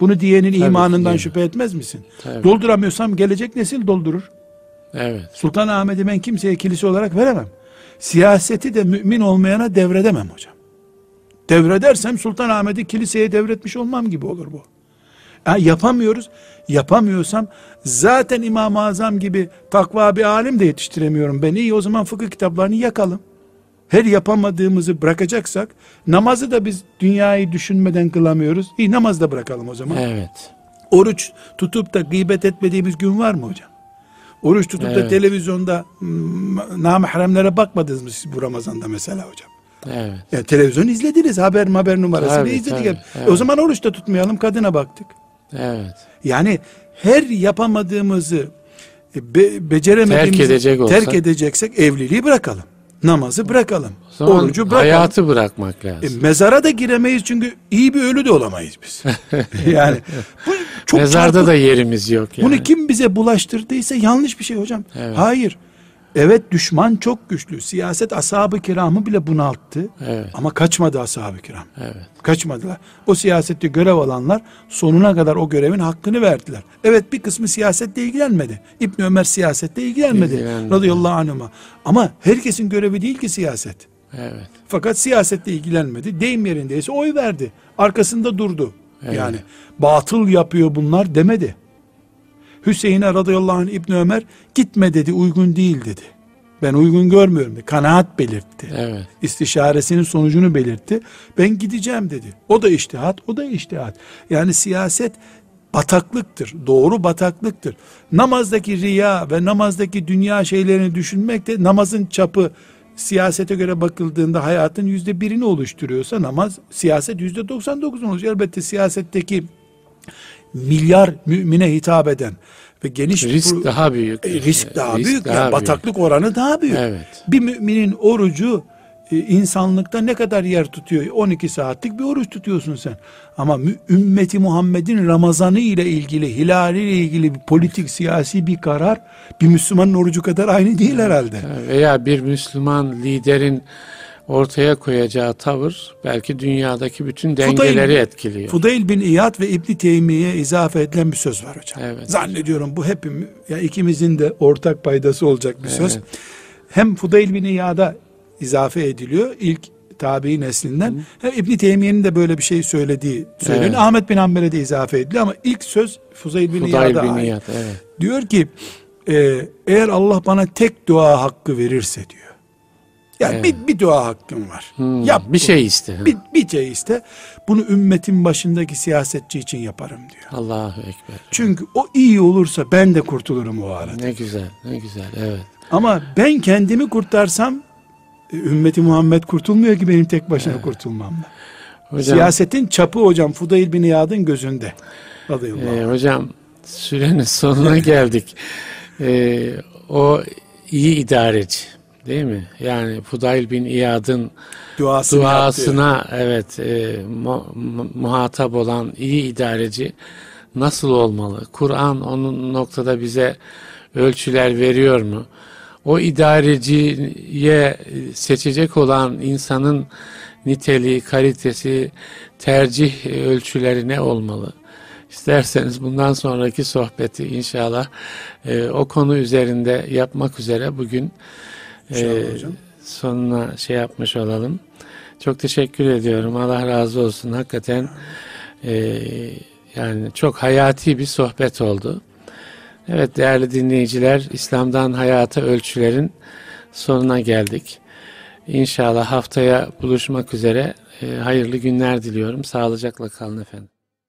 Speaker 2: Bunu diyenin
Speaker 1: Tabii ki
Speaker 2: imanından
Speaker 1: diyemem.
Speaker 2: şüphe etmez misin?
Speaker 1: Tabii.
Speaker 2: Dolduramıyorsam gelecek nesil doldurur.
Speaker 1: Evet.
Speaker 2: Sultanahmet'i ben kimseye kilise olarak veremem. Siyaseti de mümin olmayana devredemem hocam. Devredersem Sultanahmet'i kiliseye devretmiş olmam gibi olur bu. Ha, yapamıyoruz. Yapamıyorsam zaten İmam-ı Azam gibi takva bir alim de yetiştiremiyorum. Ben iyi o zaman fıkıh kitaplarını yakalım. Her yapamadığımızı bırakacaksak namazı da biz dünyayı düşünmeden kılamıyoruz. İyi namazı da bırakalım o zaman.
Speaker 1: Evet.
Speaker 2: Oruç tutup da gıybet etmediğimiz gün var mı hocam? Oruç tutup da
Speaker 1: Evet.
Speaker 2: televizyonda mm, namahremlere bakmadınız mı siz bu Ramazan'da mesela hocam?
Speaker 1: Evet.
Speaker 2: Ya televizyon izlediniz haber haber numarasını
Speaker 1: Tabii,
Speaker 2: izledik.
Speaker 1: tabii, evet.
Speaker 2: O zaman oruç da tutmayalım kadına baktık.
Speaker 1: Evet.
Speaker 2: Yani her yapamadığımızı e, be, beceremediğimizi
Speaker 1: Terk edecek olsak-
Speaker 2: terk edeceksek evliliği bırakalım. Namazı bırakalım.
Speaker 1: Zaman
Speaker 2: Orucu bırakalım.
Speaker 1: hayatı bırakmak
Speaker 2: E,
Speaker 1: lazım.
Speaker 2: mezara da giremeyiz çünkü iyi bir ölü de olamayız biz. yani bu çok
Speaker 1: Mezarda
Speaker 2: çarpık.
Speaker 1: da yerimiz yok yani.
Speaker 2: Bunu kim bize bulaştırdıysa yanlış bir şey hocam.
Speaker 1: Evet.
Speaker 2: Hayır. Evet düşman çok güçlü. Siyaset ashab-ı kiramı bile bunalttı.
Speaker 1: Evet.
Speaker 2: Ama kaçmadı ashab-ı kiram.
Speaker 1: Evet.
Speaker 2: Kaçmadılar. O siyasette görev alanlar sonuna kadar o görevin hakkını verdiler. Evet bir kısmı siyasetle ilgilenmedi. İbn Ömer siyasetle ilgilenmedi.
Speaker 1: İlgilenmedi.
Speaker 2: Radıyallahu anhuma. Ama herkesin görevi değil ki siyaset.
Speaker 1: Evet.
Speaker 2: Fakat siyasetle ilgilenmedi. Deyim yerindeyse oy verdi. Arkasında durdu.
Speaker 1: Evet.
Speaker 2: Yani batıl yapıyor bunlar demedi. Hüseyin'e radıyallahu anh İbni Ömer gitme dedi uygun değil dedi. Ben uygun görmüyorum dedi. Kanaat belirtti.
Speaker 1: Evet.
Speaker 2: İstişaresinin sonucunu belirtti. Ben gideceğim dedi. O da iştihat, o da iştihat. Yani siyaset bataklıktır. Doğru bataklıktır. Namazdaki riya ve namazdaki dünya şeylerini düşünmek de namazın çapı siyasete göre bakıldığında hayatın yüzde birini oluşturuyorsa namaz siyaset yüzde 99'unu oluşturuyor. Elbette siyasetteki milyar mümine hitap eden ve geniş
Speaker 1: Risk
Speaker 2: pro-
Speaker 1: daha büyük.
Speaker 2: e, risk daha
Speaker 1: Risk
Speaker 2: büyük.
Speaker 1: daha
Speaker 2: yani
Speaker 1: büyük.
Speaker 2: bataklık oranı daha büyük.
Speaker 1: Evet.
Speaker 2: Bir müminin orucu e, insanlıkta ne kadar yer tutuyor? 12 saatlik bir oruç tutuyorsun sen. Ama ümmeti Muhammed'in Ramazanı ile ilgili, hilali ile ilgili bir politik, siyasi bir karar bir Müslümanın orucu kadar aynı değil herhalde.
Speaker 1: Veya bir Müslüman liderin ortaya koyacağı tavır belki dünyadaki bütün dengeleri
Speaker 2: Fudayl-
Speaker 1: etkiliyor.
Speaker 2: Fudayl bin İyad ve İbni Teymiye izafe edilen bir söz var hocam.
Speaker 1: Evet.
Speaker 2: Zannediyorum bu hepimiz, ya ikimizin de ortak paydası olacak bir söz.
Speaker 1: Evet.
Speaker 2: Hem Fudayl bin İyad'a izafe ediliyor ilk tabi neslinden. Hem İbni Teymiye'nin de böyle bir şey söylediği söyleniyor.
Speaker 1: Evet.
Speaker 2: Ahmet bin Hanbel'e de izafe ediliyor ama ilk söz Fudayl bin
Speaker 1: Fudayl
Speaker 2: İyad'a
Speaker 1: bin
Speaker 2: ait.
Speaker 1: İyad, evet.
Speaker 2: Diyor ki e, eğer Allah bana tek dua hakkı verirse diyor. Yani
Speaker 1: Evet.
Speaker 2: bir, bir dua hakkım var.
Speaker 1: Hmm,
Speaker 2: Yap
Speaker 1: bir
Speaker 2: bunu.
Speaker 1: şey iste.
Speaker 2: Bir, bir şey iste. Bunu ümmetin başındaki siyasetçi için yaparım diyor.
Speaker 1: Allahu Ekber.
Speaker 2: Çünkü o iyi olursa ben de kurtulurum o arada.
Speaker 1: Ne güzel, ne güzel, evet.
Speaker 2: Ama ben kendimi kurtarsam e, ümmeti Muhammed kurtulmuyor ki benim tek başına kurtulmamla.
Speaker 1: Hocam,
Speaker 2: Siyasetin çapı hocam Fudayl bin İyad'ın gözünde.
Speaker 1: E, hocam sürenin sonuna geldik. E, o iyi idareci değil mi? Yani Fudayl bin İyad'ın
Speaker 2: Duasını yaptı.
Speaker 1: duasına evet e, mu- mu- muhatap olan iyi idareci nasıl olmalı? Kur'an onun noktada bize ölçüler veriyor mu? O idareciye seçecek olan insanın niteliği, kalitesi, tercih ölçüleri ne olmalı? İsterseniz bundan sonraki sohbeti inşallah e, o konu üzerinde yapmak üzere bugün e,
Speaker 2: hocam.
Speaker 1: sonuna şey yapmış olalım. Çok teşekkür ediyorum. Allah razı olsun. Hakikaten e, yani çok hayati bir sohbet oldu. Evet değerli dinleyiciler, İslam'dan hayata ölçülerin sonuna geldik. İnşallah haftaya buluşmak üzere. E, hayırlı günler diliyorum. Sağlıcakla kalın efendim.